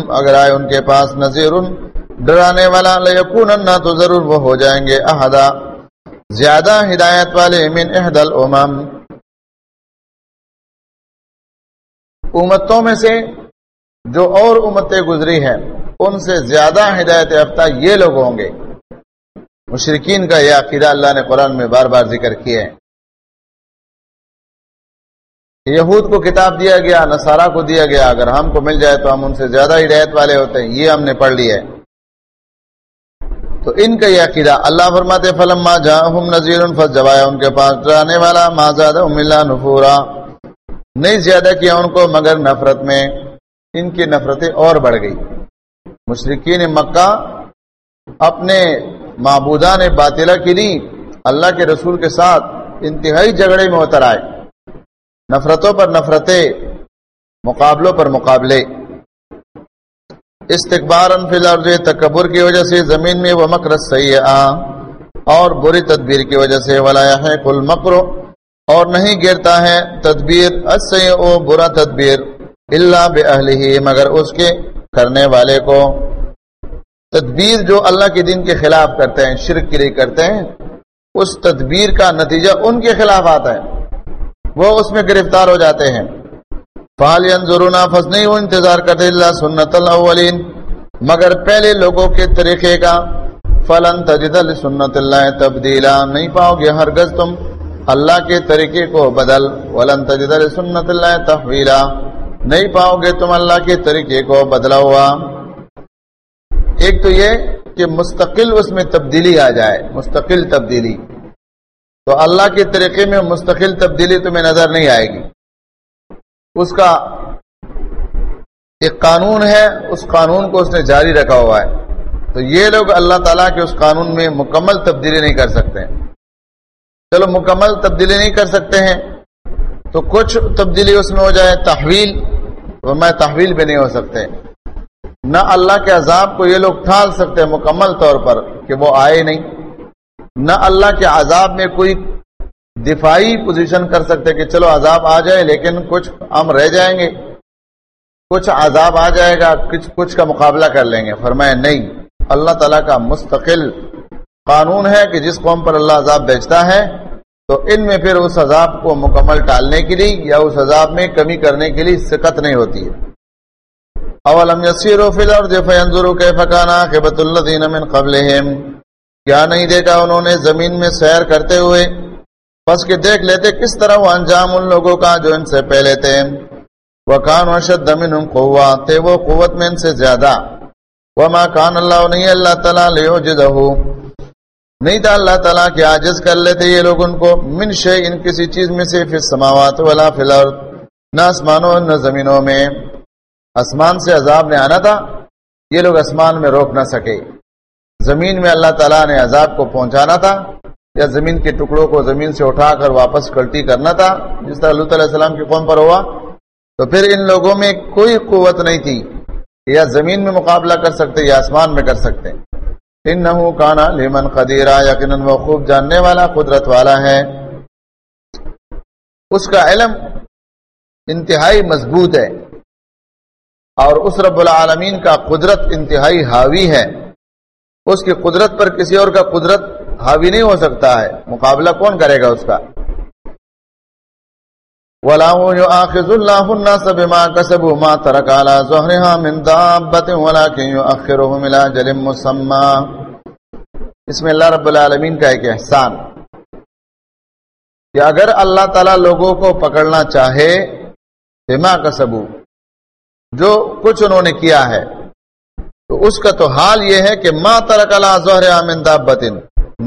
اگر آئے ان کے پاس نذیر، ڈرانے والا لکون تو ضرور وہ ہو جائیں گے۔ احدا، زیادہ ہدایت والے، من احد الامم امتوں میں سے جو اور امتیں گزری ہیں، ان سے زیادہ ہدایت یافتہ یہ لوگ ہوں گے۔ مشرقین کا یہ عقیدہ اللہ نے قرآن میں بار بار ذکر کیا ہے یہود کو کتاب دیا گیا، نصارہ کو دیا گیا، اگر ہم کو مل جائے تو ہم ان سے زیادہ ہدایت والے ہوتے ہیں۔ یہ ہم نے پڑھ لیا ہے۔ تو ان کا یہ عقیدہ اللہ فرماتے فلم ما نذیر جوایا ان کے پاس ڈرانے والا ما زیادہ نفورا۔ نہیں زیادہ کیا ان کو، مگر نفرت میں۔ ان کی نفرتیں اور بڑھ گئی۔ مشرقین مکہ اپنے معبودان باطلہ کی لی اللہ کے رسول کے ساتھ انتہائی جھگڑے میں اتر آئے۔ نفرتوں پر نفرتیں، مقابلوں پر مقابلے۔ استقبار الارض، تکبر کی وجہ سے زمین میں وہ مکر سیاح اور بری تدبیر کی وجہ سے۔ ولا کل مکر اور نہیں گرتا ہے تدبیر او برا تدبیر۔ اللہ بے ہی مگر اس کے کرنے والے کو تدبیر جو اللہ کے دین کے خلاف کرتے ہیں، شرک کے لیے کرتے ہیں، اس تدبیر کا نتیجہ ان کے خلاف آتا ہے۔ وہ اس میں گرفتار ہو جاتے ہیں۔ فالین ضرورنا فس نہیں وہ انتظار کرتے اللہ سنت الاولین مگر پہلے لوگوں کے طریقے کا فلن تجد سنت اللہ تبدیلا نہیں پاؤ گے ہرگز تم اللہ کے طریقے کو بدل۔ ولن تجد سنت اللہ تحویلا نہیں پاؤ گے تم اللہ کے طریقے کو، بدلا ہوا۔ ایک تو یہ کہ مستقل اس میں تبدیلی آ جائے، مستقل تبدیلی۔ تو اللہ کے طریقے میں مستقل تبدیلی تمہیں نظر نہیں آئے گی۔ اس کا ایک قانون ہے، اس قانون کو اس نے جاری رکھا ہوا ہے۔ تو یہ لوگ اللہ تعالیٰ کے اس قانون میں مکمل تبدیلی نہیں کر سکتے۔ چلو مکمل تبدیلی نہیں کر سکتے ہیں۔ تو کچھ تبدیلی اس میں ہو جائے، تحویل۔ میں تحویل بھی نہیں ہو سکتے۔ نہ اللہ کے عذاب کو یہ لوگ ٹھال سکتے مکمل طور پر کہ وہ آئے نہیں۔ نہ اللہ کے عذاب میں کوئی دفاعی پوزیشن کر سکتے کہ چلو عذاب آ جائے، لیکن کچھ ہم رہ جائیں گے۔ کچھ عذاب آ جائے گا، کچھ کچھ کا مقابلہ کر لیں گے۔ فرمائے نہیں۔ اللہ تعالیٰ کا مستقل قانون ہے کہ جس قوم پر اللہ عذاب بیچتا ہے تو ان میں پھر اس عذاب کو مکمل ٹالنے کے لیے یا اس عذاب میں کمی کرنے کے لیے سکت نہیں ہوتی ہے۔ اولم یسیرو فی الارض فینظروا کیف کان عاقبۃ الذین من قبلہم۔ کیا نہیں دیکھا انہوں نے زمین میں سیر کرتے ہوئے؟ پس کہ دیکھ لیتے کس طرح وہ انجام ان لوگوں کا جو ان سے پہلے تھے۔ وکان وشد منہم قوہ تھے وہ قوت میں ان سے زیادہ۔ وما کان اللہ، نہیں اللہ تعالیٰ لیوجدہ نہیں تھا اللہ تعالیٰ کہ عاجز کر لیتے یہ لوگ ان کو. من شے ان کسی چیز میں سے، فی السماوات ولا فی الارض. نہ آسمانوں، نہ زمینوں میں. آسمان سے عذاب نے آنا تھا. یہ لوگ آسمان میں روک نہ سکے. زمین میں اللہ تعالیٰ نے عذاب کو پہنچانا تھا. یا زمین کے ٹکڑوں کو زمین سے اٹھا کر واپس کلٹی کرنا تھا. جس طرح اللہ تعالیٰ السلام کی قوم پر ہوا. تو پھر ان لوگوں میں کوئی قوت نہیں تھی یا زمین میں مقابلہ کر سکتے یا آسمان میں کر سکتے. ان کانا لیمن قدیرہ، یقیناً وہ خوب جاننے والا، قدرت والا ہے۔ اس کا علم انتہائی مضبوط ہے۔ اور اس رب العالمین کا قدرت انتہائی حاوی ہے۔ اس کی قدرت پر کسی اور کا قدرت حاوی نہیں ہو سکتا ہے۔ مقابلہ کون کرے گا اس کا؟ ولا يؤاخذ الله الناس بما كسبوا ما ترك على ظهرها من دابة ولكن يؤخرهم الى اجل مسمى. اس میں اللہ رب العالمین کا ایک احسان کہ اگر اللہ تعالی لوگوں کو پکڑنا چاہے، بما کسبو جو کچھ انہوں نے کیا ہے، تو اس کا تو حال یہ ہے کہ ما ترک على ظهرها من دابة،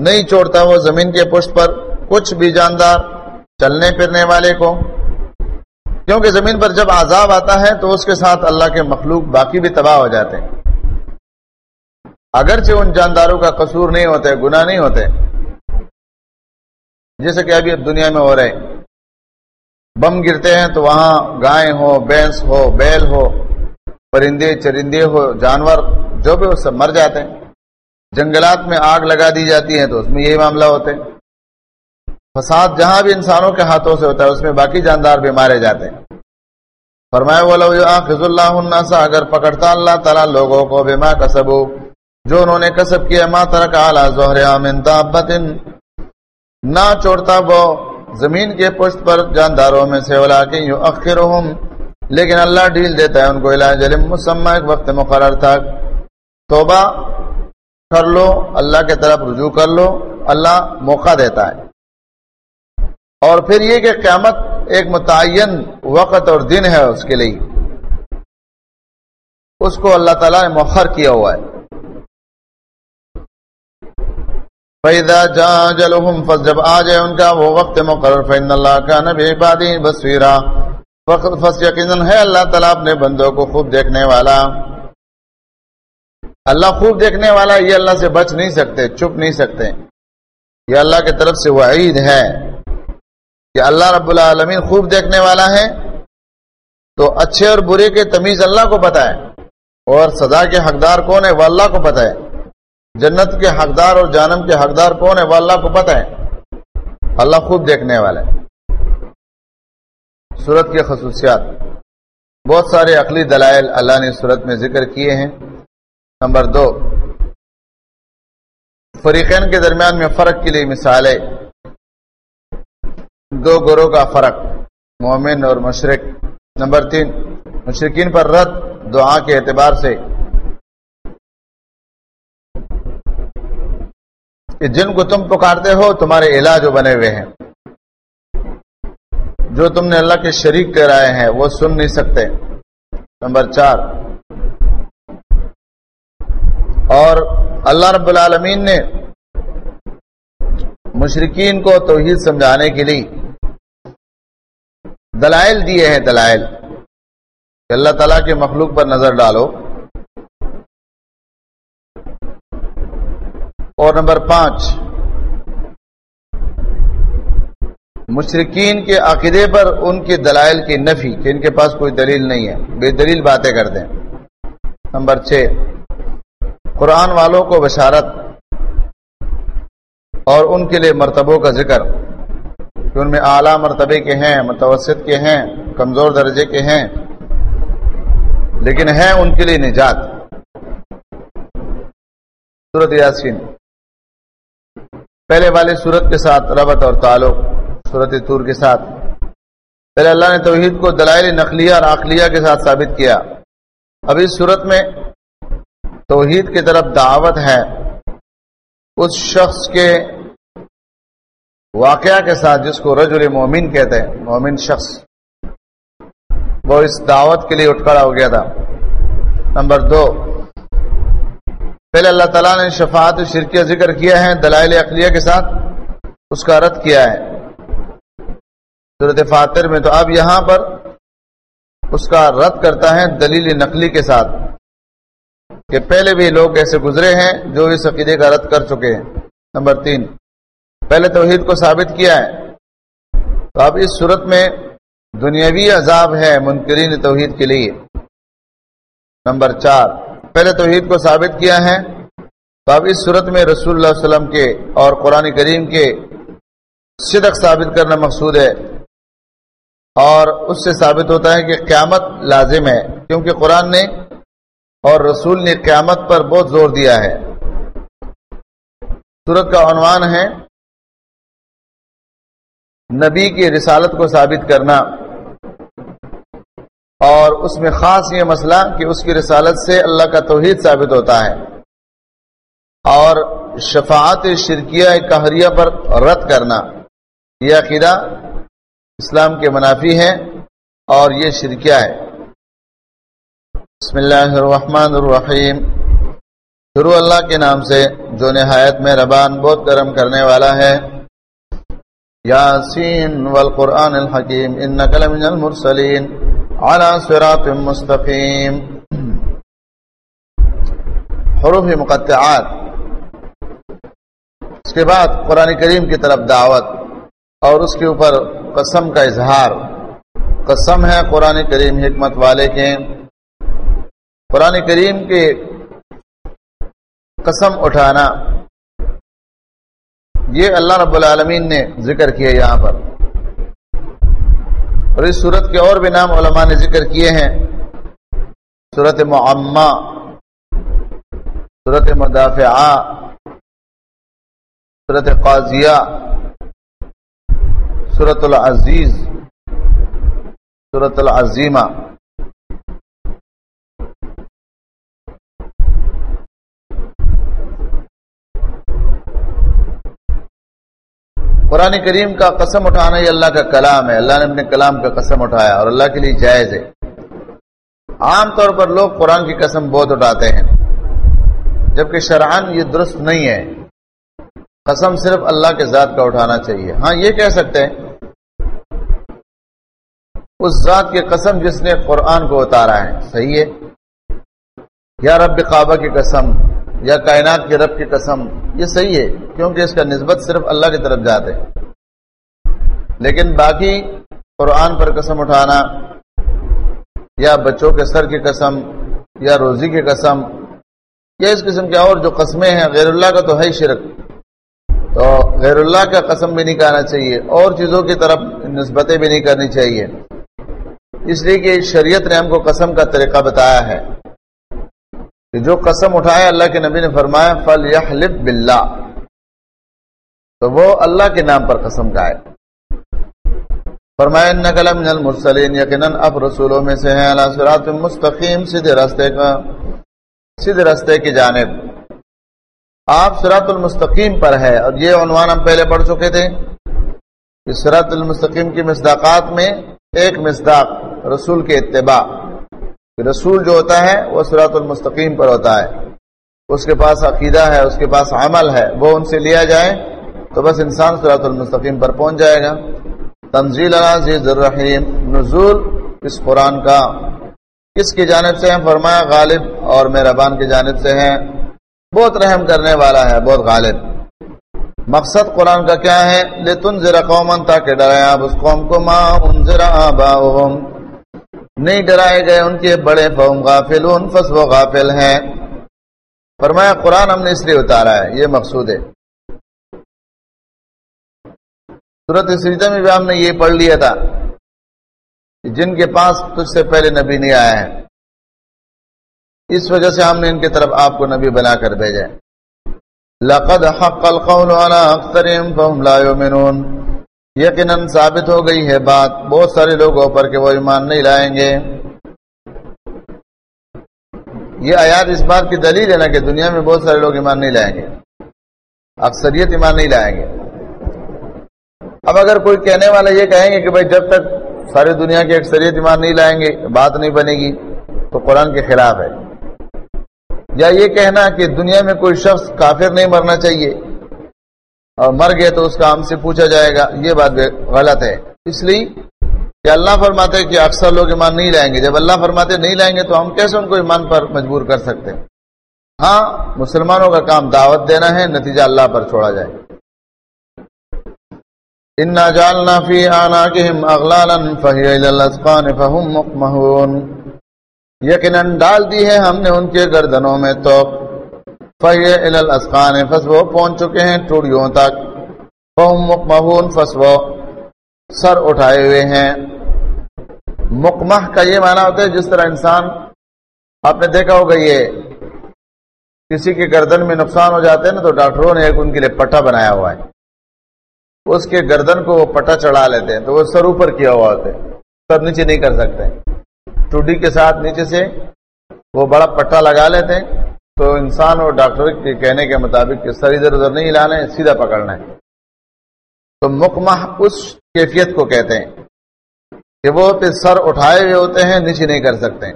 نہیں چھوڑتا وہ زمین کے پشت پر کچھ بھی جاندار چلنے پھرنے والے کو کیونکہ زمین پر جب عذاب آتا ہے تو اس کے ساتھ اللہ کے مخلوق باقی بھی تباہ ہو جاتے ہیں۔ اگرچہ ان جانداروں کا قصور نہیں ہوتے، گناہ نہیں ہوتے، جیسے کہ ابھی دنیا میں ہو رہے بم گرتے ہیں تو وہاں گائے ہو بینس ہو، بیل ہو، پرندے، چرندے ہو، جانور، جو بھی اس سے مر جاتے ہیں۔ جنگلات میں آگ لگا دی جاتی ہے تو اس میں یہی معاملہ ہوتے ہیں۔ فساد جہاں بھی انسانوں کے ہاتھوں سے ہوتا ہے، اس میں باقی جاندار بھی مارے جاتے ہیں۔ فرمایا اللہ الناس، اگر پکڑتا اللہ تعالیٰ لوگوں کو بما کسبو جو انہوں نے کسب کیا، ما ترک علی ظہر من دابت، نہ چھوڑتا وہ زمین کے پشت پر جانداروں میں سے، ولیکن یؤخرهم لیکن اللہ ڈھیل دیتا ہے ان کو علاج مسمہ، ایک وقت مقرر تھا۔ توبہ کر لو، اللہ کے طرف رجوع کر لو، اللہ موقع دیتا ہے۔ اور پھر یہ کہ قیامت ایک متعین وقت اور دن ہے اس کے لیے۔ اس کو اللہ تعالیٰ نے مؤخر کیا ہوا ہے۔ فیدا جا جلحم فس جب آ جائے ان کا وہ وقت مقرر فین اللہ کا نبی بادی فس یقین ہے اللہ تعالیٰ اپنے بندوں کو خوب دیکھنے والا۔ اللہ خوب دیکھنے والا، یہ اللہ سے بچ نہیں سکتے چپ نہیں سکتے۔ یہ اللہ کی طرف سے وعید ہے۔ کہ اللہ رب العالمین خوب دیکھنے والا ہے، تو اچھے اور برے کے تمیز اللہ کو پتا ہے اور سزا کے حقدار کون ہے وہ اللہ کو پتا ہے۔ جنت کے حقدار اور جانم کے حقدار کون ہے وہ اللہ کو پتہ ہے۔ اللہ خوب دیکھنے والا ہے۔ صورت کے خصوصیات۔ بہت سارے عقلی دلائل اللہ نے صورت میں ذکر کیے ہیں۔ نمبر دو، فریقین کے درمیان میں فرق کے لیے مثالیں۔ دو گروہ کا فرق، مومن اور مشرق۔ نمبر تین مشرقین پر رد، دعا کے اعتبار سے۔ کہ جن کو تم پکارتے ہو، تمہارے علاج بنے ہوئے ہیں۔ جو تم نے اللہ کے شریک ٹھہرائے ہیں، وہ سن نہیں سکتے۔ نمبر چار، اور اللہ رب العالمین نے مشرقین کو توحید سمجھانے کے لیے دلائل دیے ہیں دلائل کہ اللہ تعالیٰ کے مخلوق پر نظر ڈالو اور نمبر پانچ مشرقین کے عقیدے پر ان کے دلائل کی نفی، کہ ان کے پاس کوئی دلیل نہیں ہے، بے دلیل باتیں کرتے ہیں نمبر چھ، قرآن والوں کو بشارت اور ان کے لیے مرتبوں کا ذکر۔ کہ ان میں اعلیٰ مرتبے کے ہیں، متوسط کے ہیں، کمزور درجے کے ہیں، لیکن ہیں ان کے لیے نجات۔ صورت یاسین۔ پہلے والے صورت کے ساتھ ربط اور تعلق صورت تور کے ساتھ۔ پہلے اللہ نے توحید کو دلائل نقلیہ اور آخلیہ کے ساتھ ثابت کیا۔ اب اس صورت میں توحید کی طرف دعوت ہے۔ اس شخص کے واقعہ کے ساتھ جس کو رجل مومن کہتے ہیں، مومن شخص۔ وہ اس دعوت کے لیے اٹھ کھڑا ہو گیا تھا۔ نمبر دو، پہلے اللہ تعالیٰ نے شفاعت شرکیہ ذکر کیا ہے، دلائل اقلیہ کے ساتھ اس کا رد کیا ہے۔ صورت فاتر میں تو اب یہاں پر اس کا رد کرتا ہے دلیل نقلی کے ساتھ کہ پہلے بھی لوگ ایسے گزرے ہیں جو اس عقیدے کا رد کر چکے ہیں۔ نمبر تین پہلے توحید کو ثابت کیا ہے۔ تو اب اس صورت میں دنیاوی عذاب ہے منکرین توحید کے لیے۔ نمبر چار، پہلے توحید کو ثابت کیا ہے۔ تو اب اس صورت میں رسول اللہ علیہ وسلم کے اور قرآن کریم کے صدق ثابت کرنا مقصود ہے۔ اور اس سے ثابت ہوتا ہے کہ قیامت لازم ہے، کیونکہ قرآن نے اور رسول نے قیامت پر بہت زور دیا ہے۔ صورت کا عنوان ہے نبی کی رسالت کو ثابت کرنا اور اس میں خاص یہ مسئلہ کہ اس کی رسالت سے اللہ کا توحید ثابت ہوتا ہے اور شفاعت شرکیہ کہریہ پر رد کرنا یہ عقیدہ اسلام کے منافی ہے اور یہ شرکیہ ہے۔ بسم اللہ الرحمن الرحیم۔ شروع اللہ کے نام سے جو نہایت میں ربان بہت گرم کرنے والا ہے۔ یاسین والقرآن الحکیم ان من المرسلین على صراط مستقیم۔ حروف مقطعات۔ اس کے بعد قرآن کریم کی طرف دعوت، اور اس کے اوپر قسم کا اظہار۔ قسم ہے قرآن کریم حکمت والے کے۔ قرآن کریم کے قسم اٹھانا۔ یہ اللہ رب العالمین نے ذکر کیا یہاں پر۔ اور اس صورت کے اور بھی نام علماء نے ذکر کیے ہیں۔ صورت معمہ، صورت مدافع صورت قاضیہ، صورت العزیز، صورت العظیمہ۔ قرآن کریم کا قسم اٹھانا یہ اللہ کا کلام ہے۔ اللہ نے اپنے کلام کا قسم اٹھایا اور اللہ کے لیے جائز ہے۔ عام طور پر لوگ قرآن کی قسم بہت اٹھاتے ہیں۔ جبکہ شرحان یہ درست نہیں ہے۔ قسم صرف اللہ کے ذات کا اٹھانا چاہیے۔ ہاں یہ کہہ سکتے ہیں، اس ذات کی قسم جس نے قرآن کو اتارا ہے، صحیح ہے؟ یا رب کعبہ کی قسم یا کائنات کے رب کی قسم، یہ صحیح ہے، کیونکہ اس کا نسبت صرف اللہ کی طرف جاتے لیکن باقی قرآن پر قسم اٹھانا، یا بچوں کے سر کی قسم، یا روزی کی قسم، یا اس قسم کے اور جو قسمیں ہیں، غیر اللہ کا تو ہے شرک۔ تو غیر اللہ کا قسم بھی نہیں کہنا چاہیے، اور چیزوں کی طرف نسبتیں بھی نہیں کرنی چاہیے۔ اس لیے کہ شریعت نے ہم کو قسم کا طریقہ بتایا ہے۔ کہ جو قسم اٹھایا اللہ کے نبی نے فرمایا فل یا بلّہ تو وہ اللہ کے نام پر قسم کا ہے فرمایا نقلم المرسلین یقیناً اب رسولوں میں سے ہیں اللہ سرات مستقیم سیدھے راستے کا، سیدھے راستے کی جانب۔ آپ سرات المستقیم پر ہے اور یہ عنوان ہم پہلے پڑھ چکے تھے۔ کہ سرات المستقیم کی مصداقات میں ایک مصداق رسول کے اتباع۔ رسول جو ہوتا ہے وہ سرات المستقیم پر ہوتا ہے۔ اس کے پاس عقیدہ ہے، اس کے پاس عمل ہے، وہ ان سے لیا جائے تو بس انسان سرات المستقیم پر پہنچ جائے گا۔ تنزیل عزیز الرحیم۔ نزول اس قرآن کا۔ کس کی جانب سے ہیں؟ فرمایا غالب اور مہربان کی جانب سے ہیں۔ بہت رحم کرنے والا ہے، بہت غالب۔ مقصد قرآن کا کیا ہے؟ لتن ذرا قومن تاکہ ڈرائے آپ اس قوم کو۔ ماں ان ذرا نہیں ڈرائے گئے، ان کے بڑے فہم غافل ان فس و غافل ہیں۔ فرمایا، قرآن ہم نے اس لیے اتارا ہے، یہ مقصود ہے۔ صورت سجدہ میں بھی ہم نے یہ پڑھ لیا تھا جن کے پاس تجھ سے پہلے نبی نہیں آیا ہے اس وجہ سے ہم نے ان کی طرف آپ کو نبی بنا کر بھیجا لقد حق القول على اکثرهم فهم لا يؤمنون یقیناً ثابت ہو گئی ہے بات بہت سارے لوگوں پر کہ وہ ایمان نہیں لائیں گے۔ یہ آیات اس بات کی دلیل ہے نا کہ دنیا میں بہت سارے لوگ ایمان نہیں لائیں گے۔ اکثریت ایمان نہیں لائیں گے۔ اب اگر کوئی کہنے والا یہ کہیں گے کہ بھائی جب تک ساری دنیا کی اکثریت ایمان نہیں لائیں گے، بات نہیں بنے گی، تو قرآن کے خلاف ہے۔ یا یہ کہنا کہ دنیا میں کوئی شخص کافر نہیں مرنا چاہیے۔ اور مر گئے تو اس کا ہم سے پوچھا جائے گا، یہ بات غلط ہے۔ اس لیے کہ اللہ فرماتے کہ اکثر لوگ ایمان نہیں لائیں گے۔ جب اللہ فرماتے نہیں لائیں گے تو ہم کیسے ان کو ایمان پر مجبور کر سکتے ہیں؟ ہاں مسلمانوں کا کام دعوت دینا ہے، نتیجہ اللہ پر چھوڑا جائے۔ انا جالنا فی آنا یقیناً ڈال دی ہے ہم نے ان کے گردنوں میں تو فسخان فس وہ پہنچ چکے ہیں ٹوڑیوں تک۔ مقمہون فس وہ سر اٹھائے ہوئے ہیں۔ مکمہ کا یہ معنی ہوتا ہے جس طرح انسان، آپ نے دیکھا ہوگا یہ کسی کے گردن میں نقصان ہو جاتے ہیں نا تو ڈاکٹروں نے ایک ان کے لیے پٹا بنایا ہوا ہے۔ اس کے گردن کو وہ پٹا چڑھا لیتے ہیں تو وہ سر اوپر کیا ہوا ہوتے سر نیچے نہیں کر سکتے۔ ٹوڈی کے ساتھ نیچے سے وہ بڑا پٹا لگا لیتے ہیں۔ تو انسان اور ڈاکٹر کے کہنے کے مطابق کہ سر ادھر ادھر نہیں لانا ہے، سیدھا پکڑنا ہے۔ تو مکمہ اس کیفیت کو کہتے ہیں کہ وہ پھر سر اٹھائے ہوئے ہوتے ہیں، نیچے نہیں کر سکتے۔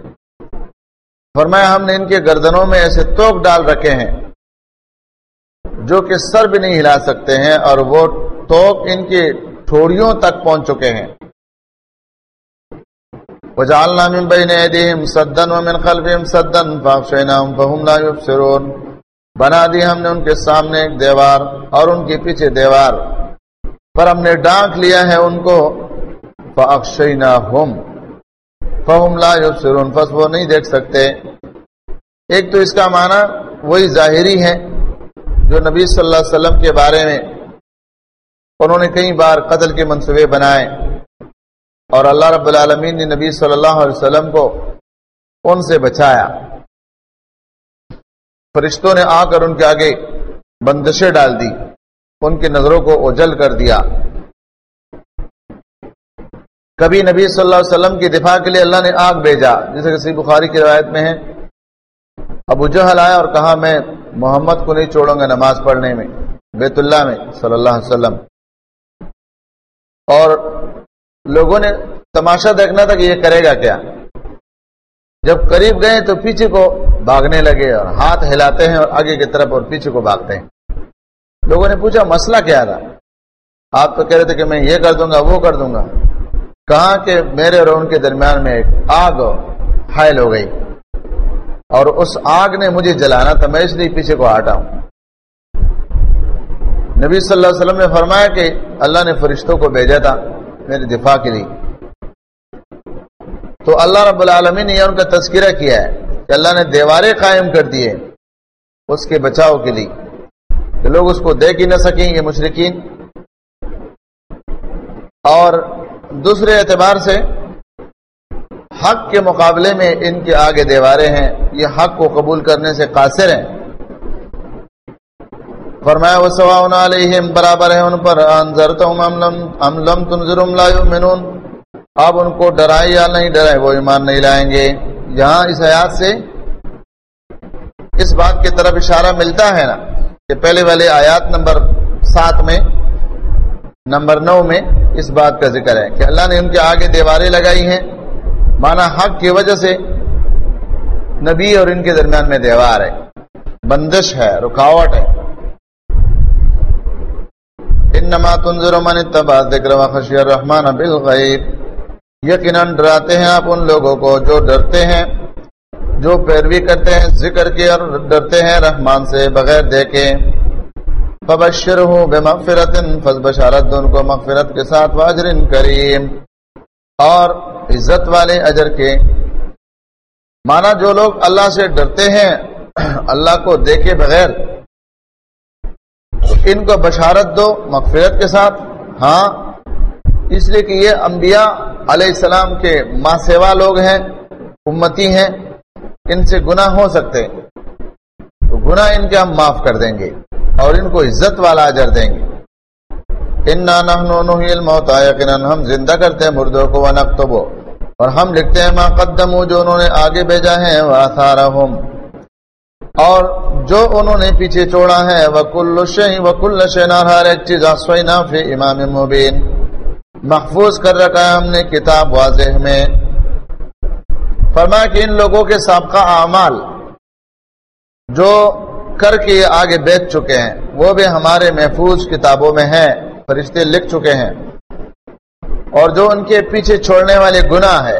فرمایا، ہم نے ان کے گردنوں میں ایسے توک ڈال رکھے ہیں جو کہ سر بھی نہیں ہلا سکتے ہیں اور وہ توک ان کی ٹھوڑیوں تک پہنچ چکے ہیں۔ وجعلنا من بين ايديهم سدا ومن خلفهم سدا فاغشيناهم فهم لا يبصرون. بنا دی ہم نے ان کے سامنے ایک دیوار اور ان کے پیچھے دیوار پر ہم نے ڈانک لیا ہے ان کو فاغشيناهم فهم لا يبصرون. پس وہ نہیں دیکھ سکتے. ایک تو اس کا معنی وہی ظاہری ہے جو نبی صلی اللہ علیہ وسلم کے بارے میں انہوں نے کئی بار قتل کے منصوبے بنائے. اور اللہ رب العالمین نے نبی صلی اللہ علیہ وسلم کو ان سے بچایا۔ فرشتوں نے آ کر ان کے آگے بندشیں ڈال دی ان کی نظروں کو اجل کر دیا۔ کبھی نبی صلی اللہ علیہ وسلم کی دفاع کے لیے اللہ نے آگ بھیجا، جیسے کسی بخاری کی روایت میں ہے۔ ابو جہل آیا اور کہا، میں محمد کو نہیں چھوڑوں گا نماز پڑھنے میں، بیت اللہ میں، صلی اللہ علیہ وسلم۔ اور لوگوں نے تماشا دیکھنا تھا کہ یہ کرے گا کیا؟ جب قریب گئے تو پیچھے کو بھاگنے لگے اور ہاتھ ہلاتے ہیں اور آگے کی طرف اور پیچھے کو بھاگتے ہیں۔ لوگوں نے پوچھا، مسئلہ کیا تھا؟ آپ تو کہہ رہے تھے کہ میں یہ کر دوں گا، وہ کر دوں گا۔ کہاں کہ میرے اور ان کے درمیان میں ایک آگ حائل ہو گئی اور اس آگ نے مجھے جلانا تھا، میں اس لیے پیچھے کو ہٹا ہوں۔ نبی صلی اللہ علیہ وسلم نے فرمایا کہ اللہ نے فرشتوں کو بھیجا تھا۔ میرے دفاع کے لیے۔ تو اللہ رب العالمین نے ان کا تذکرہ کیا ہے کہ اللہ نے دیواریں قائم کر دیے اس کے بچاؤ کے لیے۔ کہ لوگ اس کو دیکھ ہی نہ سکیں، یہ مشرقین اور دوسرے اعتبار سے حق کے مقابلے میں ان کے آگے دیواریں ہیں، یہ حق کو قبول کرنے سے قاصر ہیں۔ فرمایا وہ سوا علیہم برابر ہے ان پر. آپ ان کو ڈرائے یا نہیں ڈرائے وہ ایمان نہیں لائیں گے. یہاں اس حیات سے اس بات کی طرف اشارہ ملتا ہے نا کہ پہلے والے آیات نمبر سات میں، نمبر نو میں اس بات کا ذکر ہے کہ اللہ نے ان کے آگے دیواریں لگائی ہیں مانا حق کی وجہ سے نبی اور ان کے درمیان میں دیوار ہے، بندش ہے، رکاوٹ ہے۔ انما تنظر من اتبع ذکر و خشی الرحمن بالغیب. یقیناً ڈراتے ہیں آپ ان لوگوں کو جو ڈرتے ہیں، جو پیروی کرتے ہیں، ذکر کی اور ڈرتے ہیں رحمان سے بغیر دیکھے. فبشر ہوں بے مغفرت فض بشارت، ان کو مغفرت کے ساتھ واجر کریم. اور عزت والے اجر کے. مانا جو لوگ اللہ سے ڈرتے ہیں، اللہ کو دیکھے بغیر ان کو بشارت دو، مغفرت کے ساتھ۔ ہاں اس لیے کہ یہ انبیاء علیہ السلام کے ماں سیوا لوگ ہیں، امتی ہیں، ان سے گناہ ہو سکتے تو گناہ ان کے ہم معاف کر دیں گے اور ان کو عزت والا اجر دیں گے۔ ہم زندہ کرتے ہیں مردوں کو اور ہم لکھتے ہیں ما قدم جو انہوں نے آگے بھیجا ہے اور جو انہوں نے پیچھے چھوڑا ہے وکل وکل ہر ایک چیز فی امام مبین۔ محفوظ کر رکھا ہے ہم نے کتاب واضح میں۔ فرمایا کہ ان لوگوں کے سابقہ اعمال جو کر کے آگے بیچ چکے ہیں، وہ بھی ہمارے محفوظ کتابوں میں ہیں، فرشتے لکھ چکے ہیں۔ اور جو ان کے پیچھے چھوڑنے والے گناہ ہے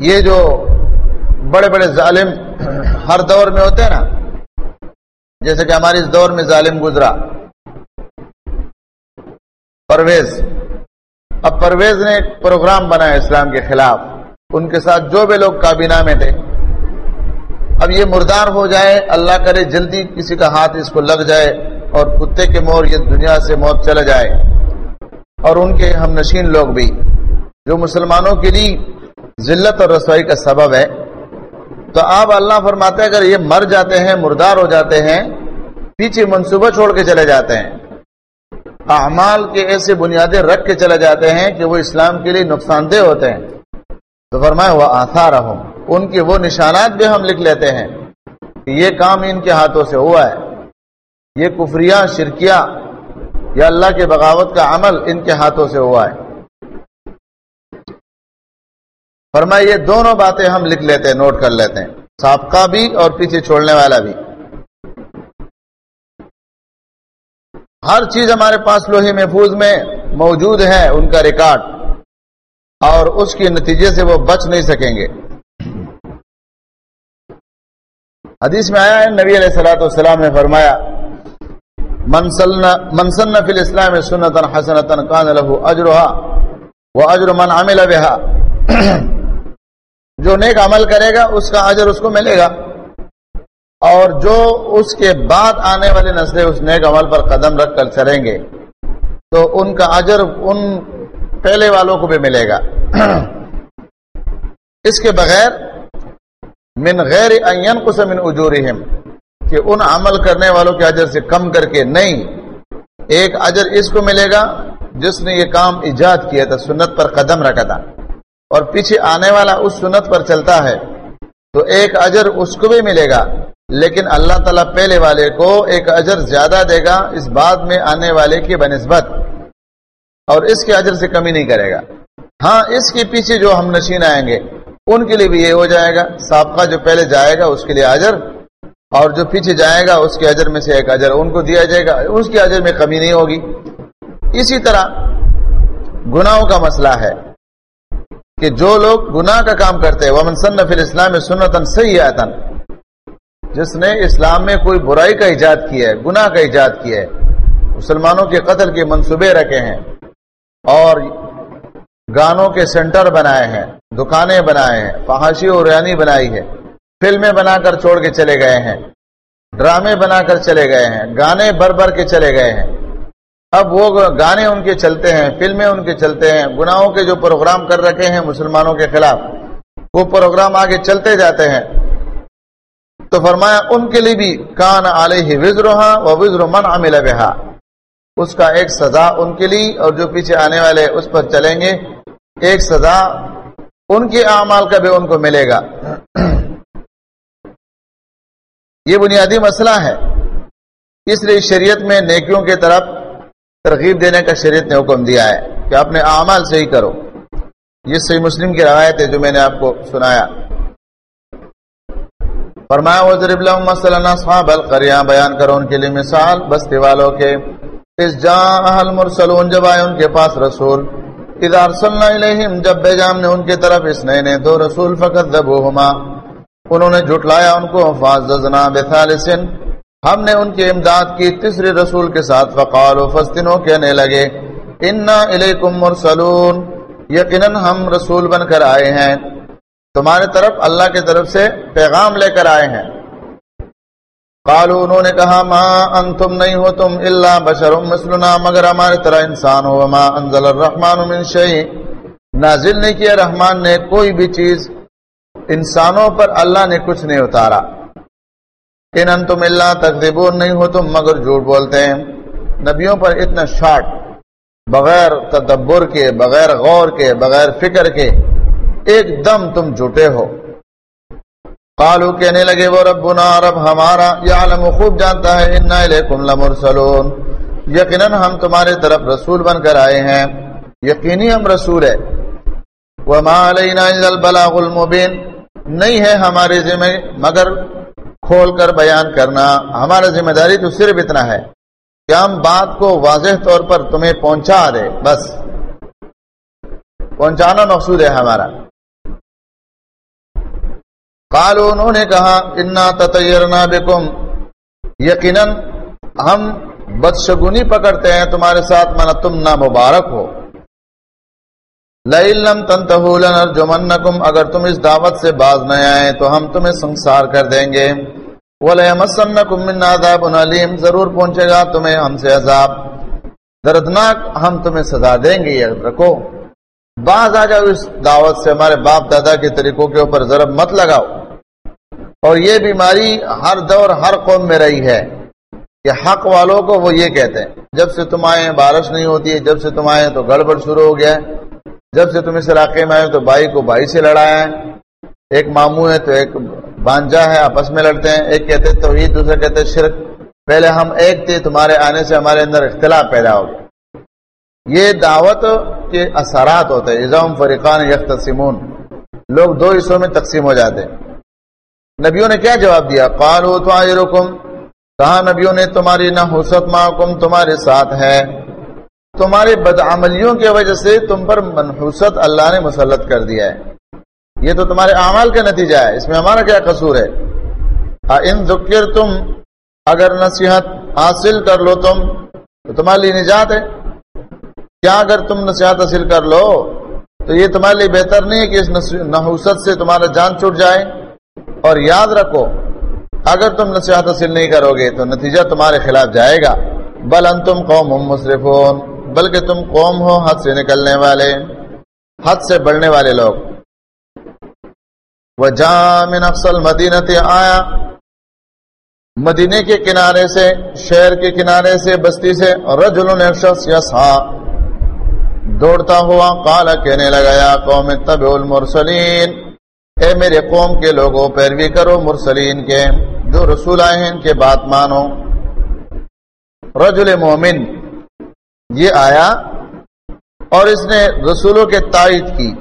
یہ جو بڑے بڑے ظالم ہر دور میں ہوتے ہیں نا۔ جیسے کہ ہمارے اس دور میں ظالم گزرا۔ پرویز۔ اب پرویز نے ایک پروگرام بنایا اسلام کے خلاف۔ ان کے ساتھ جو بھی لوگ کابینہ میں تھے۔ اب یہ مردار ہو جائے، اللہ کرے جلدی کسی کا ہاتھ اس کو لگ جائے اور کتے کے مور یہ دنیا سے موت چلا جائے۔ اور ان کے ہم نشین لوگ بھی۔ جو مسلمانوں کے لیے ذلت اور رسوائی کا سبب ہے۔ تو آپ اللہ فرماتے اگر یہ مر جاتے ہیں، مردار ہو جاتے ہیں، پیچھے منصوبہ چھوڑ کے چلے جاتے ہیں۔ اعمال کے ایسے بنیادیں رکھ کے چلے جاتے ہیں کہ وہ اسلام کے لیے نقصان دہ ہوتے ہیں۔ تو فرمائے وہ آسا رہو ان کے وہ نشانات بھی ہم لکھ لیتے ہیں۔ کہ یہ کام ان کے ہاتھوں سے ہوا ہے۔ یہ کفریہ شرکیہ یا اللہ کے بغاوت کا عمل ان کے ہاتھوں سے ہوا ہے۔ فرمائے یہ دونوں باتیں ہم لکھ لیتے ہیں، نوٹ کر لیتے ہیں۔ سابقہ بھی اور پیچھے چھوڑنے والا بھی۔ ہر چیز ہمارے پاس لوہے محفوظ میں موجود ہے، ان کا ریکارڈ۔ اور اس کے نتیجے سے وہ بچ نہیں سکیں گے۔ حدیث میں آیا ہے، نبی علیہ السلاۃ والسلام نے فرمایا منسن فی الاسلام سنتا حسنتا کان له اجرها واجر من عمل بها۔ جو نیک عمل کرے گا، اس کا اجر اس کو ملے گا۔ اور جو اس کے بعد آنے والی نسلیں اس نیک عمل پر قدم رکھ کر چلیں گے، تو ان کا اجر ان پہلے والوں کو بھی ملے گا۔ اس کے بغیر، من غیر من اجورہم کہ ان عمل کرنے والوں کے اجر سے کم کر کے نہیں، ایک اجر اس کو ملے گا جس نے یہ کام ایجاد کیا تھا، سنت پر قدم رکھا تھا۔ اور پیچھے آنے والا اس سنت پر چلتا ہے، تو ایک اجر اس کو بھی ملے گا۔ لیکن اللہ تعالیٰ پہلے والے کو ایک اجر زیادہ دے گا، اس بعد میں آنے والے کی بنسبت۔ اور اس کے اجر سے کمی نہیں کرے گا۔ ہاں اس کے پیچھے جو ہم نشین آئیں گے، ان کے لیے بھی یہ ہو جائے گا۔ سابقہ جو پہلے جائے گا، اس کے لیے اجر۔ اور جو پیچھے جائے گا، اس کے اجر میں سے ایک اجر ان کو دیا جائے گا۔ اس کے اجر میں کمی نہیں ہوگی۔ اسی طرح گناہوں کا مسئلہ ہے۔ کہ جو لوگ گناہ کا کام کرتے ہیں وہ منصن فی اسلام سنتن صحیح جس نے اسلام میں کوئی برائی کا ایجاد کیا ہے، گناہ کا ایجاد کیا ہے، مسلمانوں کے قتل کے منصوبے رکھے ہیں اور گانوں کے سینٹر بنائے ہیں، دکانیں بنائے ہیں، فحاشی اور ریانی بنائی ہے، فلمیں بنا کر چھوڑ کے چلے گئے ہیں، ڈرامے بنا کر چلے گئے ہیں، گانے بر بر کے چلے گئے ہیں۔ اب وہ گانے ان کے چلتے ہیں، فلمیں ان کے چلتے ہیں، گناہوں کے جو پروگرام کر رکھے ہیں مسلمانوں کے خلاف، وہ پروگرام آگے چلتے جاتے ہیں۔ تو فرمایا، ان کے لیے بھی کان علیہ وزر و وزر من عمل بہا۔ اس کا ایک سزا ان کے لیے اور جو پیچھے آنے والے اس پر چلیں گے، ایک سزا ان کے اعمال کا بھی ان کو ملے گا۔ یہ بنیادی مسئلہ ہے۔ اس لیے شریعت میں نیکیوں کی طرف ترغیب دینے کا شریعت نے حکم دیا ہے کہ اپنے اعمال سے ہی کرو۔ یہ صحیح مسلم کی روایت ہے جو میں نے آپ کو سنایا۔ فرمایا وزرب مثلا صحاب القریہ بیان کرو ان کے لیے مثال بستی والوں کے۔ اس جا اہل مرسلون جب آئے ان کے پاس رسول۔ اذا ارسلنا الیہم جب بیجام نے ان کے طرف اس نئے نے دو رسول فقط دبوہما انہوں نے جھٹلایا ان کو فاززنا بثالثن۔ ہم نے ان کی امداد کی تیسرے رسول کے ساتھ فقال و فستنوں کہنے لگے، انا الیکم مرسلون۔ یقیناً ہم رسول بن کر آئے ہیں۔ تمہارے طرف اللہ کی طرف سے پیغام لے کر آئے ہیں۔ قالو انہوں نے کہا، ما انتم نہیں ہو، تم الا بشر مثلنا، مگر ہمارے طرح انسان ہو۔ ما انزل الرحمن من شیء۔ نازل نہیں کیا، رحمان نے کوئی بھی چیز۔ انسانوں پر اللہ نے کچھ نہیں اتارا۔ ان انتم اللہ تکذبون، نہیں ہو تم مگر جھوٹ بولتے ہیں۔ نبیوں پر اتنا شارٹ بغیر تدبر کے، بغیر غور کے، بغیر فکر کے، ایک دم تم جھوٹے ہو۔ قالو کہنے لگے، وہ ربنا، رب ہمارا، یعلم، خوب جانتا ہے، انا الیکم لمرسلون۔ یقیناً ہم تمہارے طرف رسول بن کر آئے ہیں۔ یقینی ہم رسول ہے وما علینا الا البلاغ المبین۔ نہیں ہے ہمارے ذمہ، مگر کھول کر بیان کرنا ہمارا ذمہ داری تو صرف اتنا ہے کہ ہم بات کو واضح طور پر تمہیں پہنچا دے بس۔ پہنچانا مقصود ہے ہمارا۔ قالو انہوں نے کہا، انا تطیرنا بکم یقیناً ہم بدشگونی پکڑتے ہیں، تمہارے ساتھ مانا تم نہ مبارک ہو۔ لَإِلَّمْ تَنْتَهُ لَنَرْجُمَنَّكُمْ اگر تم اس دعوت سے باز نہ آئے تو ہم تمہیں سنسار کر دیں گے۔ وَلَيَمَسَّنَّكُمْ مِنْ عَذَابٌ عَلِيمٌ، ضرور پہنچے گا تمہیں ہم سے عذاب۔ دردناک ہم تمہیں سزا دیں گے، یاد رکھو۔ باز آ جاؤ اس دعوت سے، ہمارے باپ دادا کے طریقوں کے اوپر ضرب مت لگاؤ۔ اور یہ بیماری ہر دور ہر قوم میں رہی ہے کہ حق والوں کو وہ یہ کہتے ہیں، جب سے تم آئے بارش نہیں ہوتی ہے، جب سے تم آئے تو گڑبڑ شروع ہو گیا ہے۔ جب سے تم اس علاقے میں آئے تو بھائی کو بھائی سے لڑایا ہے۔ ایک ماموں ہے تو ایک بانجا ہے، آپس میں لڑتے ہیں۔ ایک کہتے توحید دوسرے کہتے شرک۔ پہلے ہم ایک تھے، تمہارے آنے سے ہمارے اندر اختلاف پیدا ہو گیا۔ یہ دعوت کے اثرات ہوتے ہیں۔ ازام فریقان یکتسمون لوگ دو حصوں میں تقسیم ہو جاتے ہیں۔ نبیوں نے کیا جواب دیا؟ قالو تو کہا نبیوں نے، تمہاری نہ حسط محکم تمہارے ساتھ ہے۔ تمہاری بدعملیوں کی وجہ سے تم پر منحوست اللہ نے مسلط کر دیا ہے۔ یہ تو تمہارے اعمال کا نتیجہ ہے۔ اس میں ہمارا کیا قصور ہے؟ ان ذکر تم اگر نصیحت حاصل کر لو تم، تو تمہارے لیے نجات ہے۔ کیا اگر تم نصیحت حاصل کر لو، تو یہ تمہارے لیے بہتر نہیں ہے کہ اس نحوست سے تمہارا جان چھوٹ جائے۔ اور یاد رکھو، اگر تم نصیحت حاصل نہیں کرو گے، تو نتیجہ تمہارے خلاف جائے گا۔ بل ان تم قوم مصرف بلکہ تم قوم ہو حد سے نکلنے والے، حد سے بڑھنے والے لوگ۔ من افسل مدینت آیا۔ مدینے کے کنارے سے، شہر کے کنارے سے، بستی سے رجل شخص یسا دوڑتا ہوا کالا کہنے لگایا قوم تب المرسلین۔ اے میرے قوم کے لوگوں، پیروی کرو مرسلین کے۔ جو رسول آئے ہیں، ان کے بات مانو۔ رجل مومن یہ آیا اور اس نے رسولوں کے تائید کی۔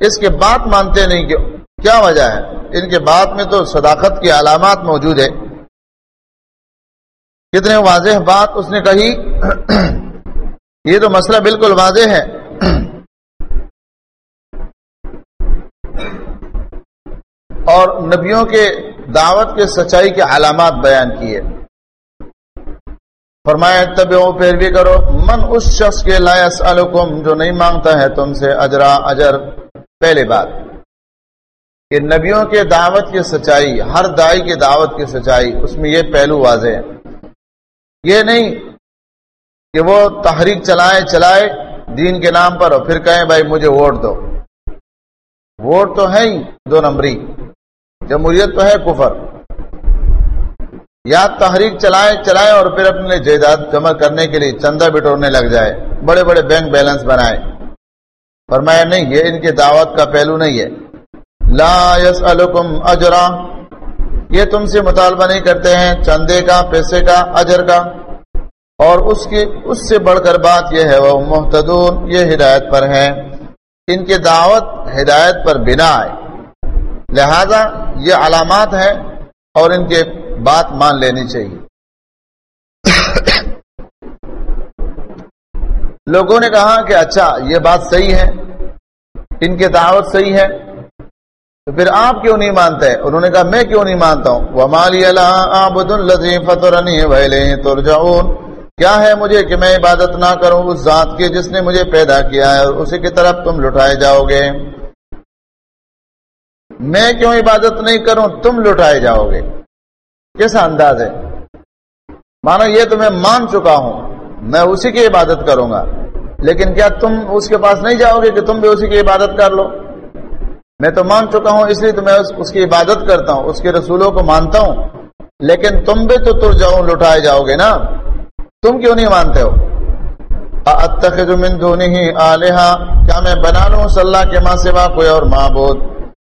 اس کے بات مانتے نہیں کہ کیا وجہ ہے۔ ان کے بات میں تو صداقت کی علامات موجود ہے کتنے واضح بات اس نے کہی۔ یہ تو مسئلہ بالکل واضح ہے۔ اور نبیوں کے دعوت کے سچائی کے علامات بیان کیے۔ فرمایا تب پیروی کرو۔ من اس شخص کے لائس الکم جو نہیں مانگتا ہے تم سے اجرا اجر۔ پہلے بات، کہ نبیوں کے دعوت کی سچائی، ہر دائی کے دعوت کی سچائی، اس میں یہ پہلو واضح ہے۔ یہ نہیں کہ وہ تحریک چلائے چلائے دین کے نام پر اور پھر کہیں، بھائی، مجھے ووٹ دو۔ ووٹ تو ہے ہی، دو نمبری۔ جمہوریت تو ہے کفر۔ یا تحریک چلائے چلائے اور پھر اپنے جائیداد جمع کرنے کے لیے چندہ بٹورنے لگ جائے بڑے بڑے بینک بیلنس بنائے فرمایا، نہیں، یہ ان کے دعوت کا پہلو نہیں ہے۔ لا یس اجرا، یہ تم سے مطالبہ نہیں کرتے ہیں چندے کا، پیسے کا، اجر کا۔ اور اس کی، اس سے بڑھ کر بات یہ ہے وہ محتدون یہ ہدایت پر ہے ان کے دعوت ہدایت پر بنا آئے لہذا یہ علامات ہیں اور ان کے بات مان لینی چاہیے۔ لوگوں نے کہا کہ اچھا یہ بات صحیح ہے، ان کے دعوت صحیح ہے۔ تو پھر آپ کیوں نہیں مانتے؟ انہوں نے کہا، میں کیوں نہیں مانتا ہوں؟ وہ مالی اللہ ترجعون۔ کیا ہے مجھے کہ میں عبادت نہ کروں اس ذات کی جس نے مجھے پیدا کیا ہے اور اسی کی طرف تم لٹائے جاؤ گے؟ میں کیوں عبادت نہیں کروں؟ تم لٹائے جاؤ گے۔ کیسا انداز ہے؟ مانو یہ تو میں مان چکا ہوں، میں اسی کی عبادت کروں گا۔ لیکن کیا تم اس کے پاس نہیں جاؤ گے کہ تم بھی اسی کی عبادت کر لو؟ میں تو مان چکا ہوں، اس لیے تو میں اس کی عبادت کرتا ہوں، اس کے رسولوں کو مانتا ہوں۔ لیکن تم بھی تو تر جاؤ، لٹائے جاؤ گے نا؟ تم کیوں نہیں مانتے ہو؟ اتخذ من دونه الها کیا میں بنا لوں صلی اللہ کے ماں سوا کوئی اور معبود؟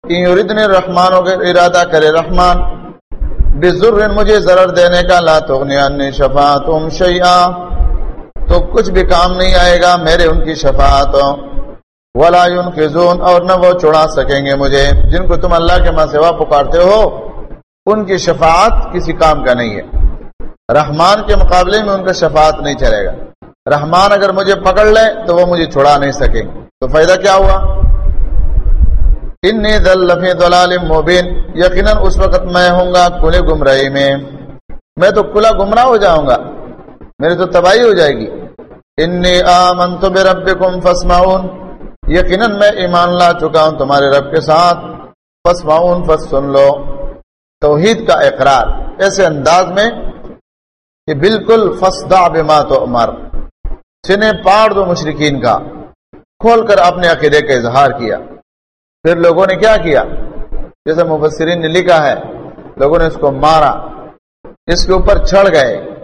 ان یردن الرحمن ارادہ کرے رحمان بذر مجھے ضرر دینے کا لا تغنی عنی شفاعتهم شیئا۔ تو کچھ بھی کام نہیں آئے گا، میرے ان کی شفاعت۔ ولا ينقذون اور نہ وہ چھڑا سکیں گے مجھے، جن کو تم اللہ کے ماں سوا پکارتے ہو۔ ان کی شفاعت کسی کام کا نہیں ہے۔ رحمان کے مقابلے میں ان کا شفاعت نہیں چلے گا۔ رحمان اگر مجھے پکڑ لے تو وہ مجھے چھڑا نہیں سکیں۔ تو فائدہ کیا ہوا؟ انی دلفی دلال مبین، یقیناً اس وقت میں ہوں گا کھلے گمراہی میں۔ میں تو کھلا گمراہ ہو جاؤں گا، میری تو تباہی ہو جائے گی۔ انی آمنت بربکم فاسمعون، یقیناً میں ایمان لا چکا ہوں تمہارے رب کے ساتھ۔ فاسمعون فس سن لو۔ توحید کا اقرار، ایسے انداز میں کہ بالکل فسدا بما تو عمر سنے پاڑ دو مشرقین کا، کھول کر اپنے عقیدے کا اظہار کیا۔ پھر لوگوں نے کیا کیا؟ جیسے مبصرین نے لکھا ہے، لوگوں نے اس کو مارا، اس کے اوپر چڑھ گئے۔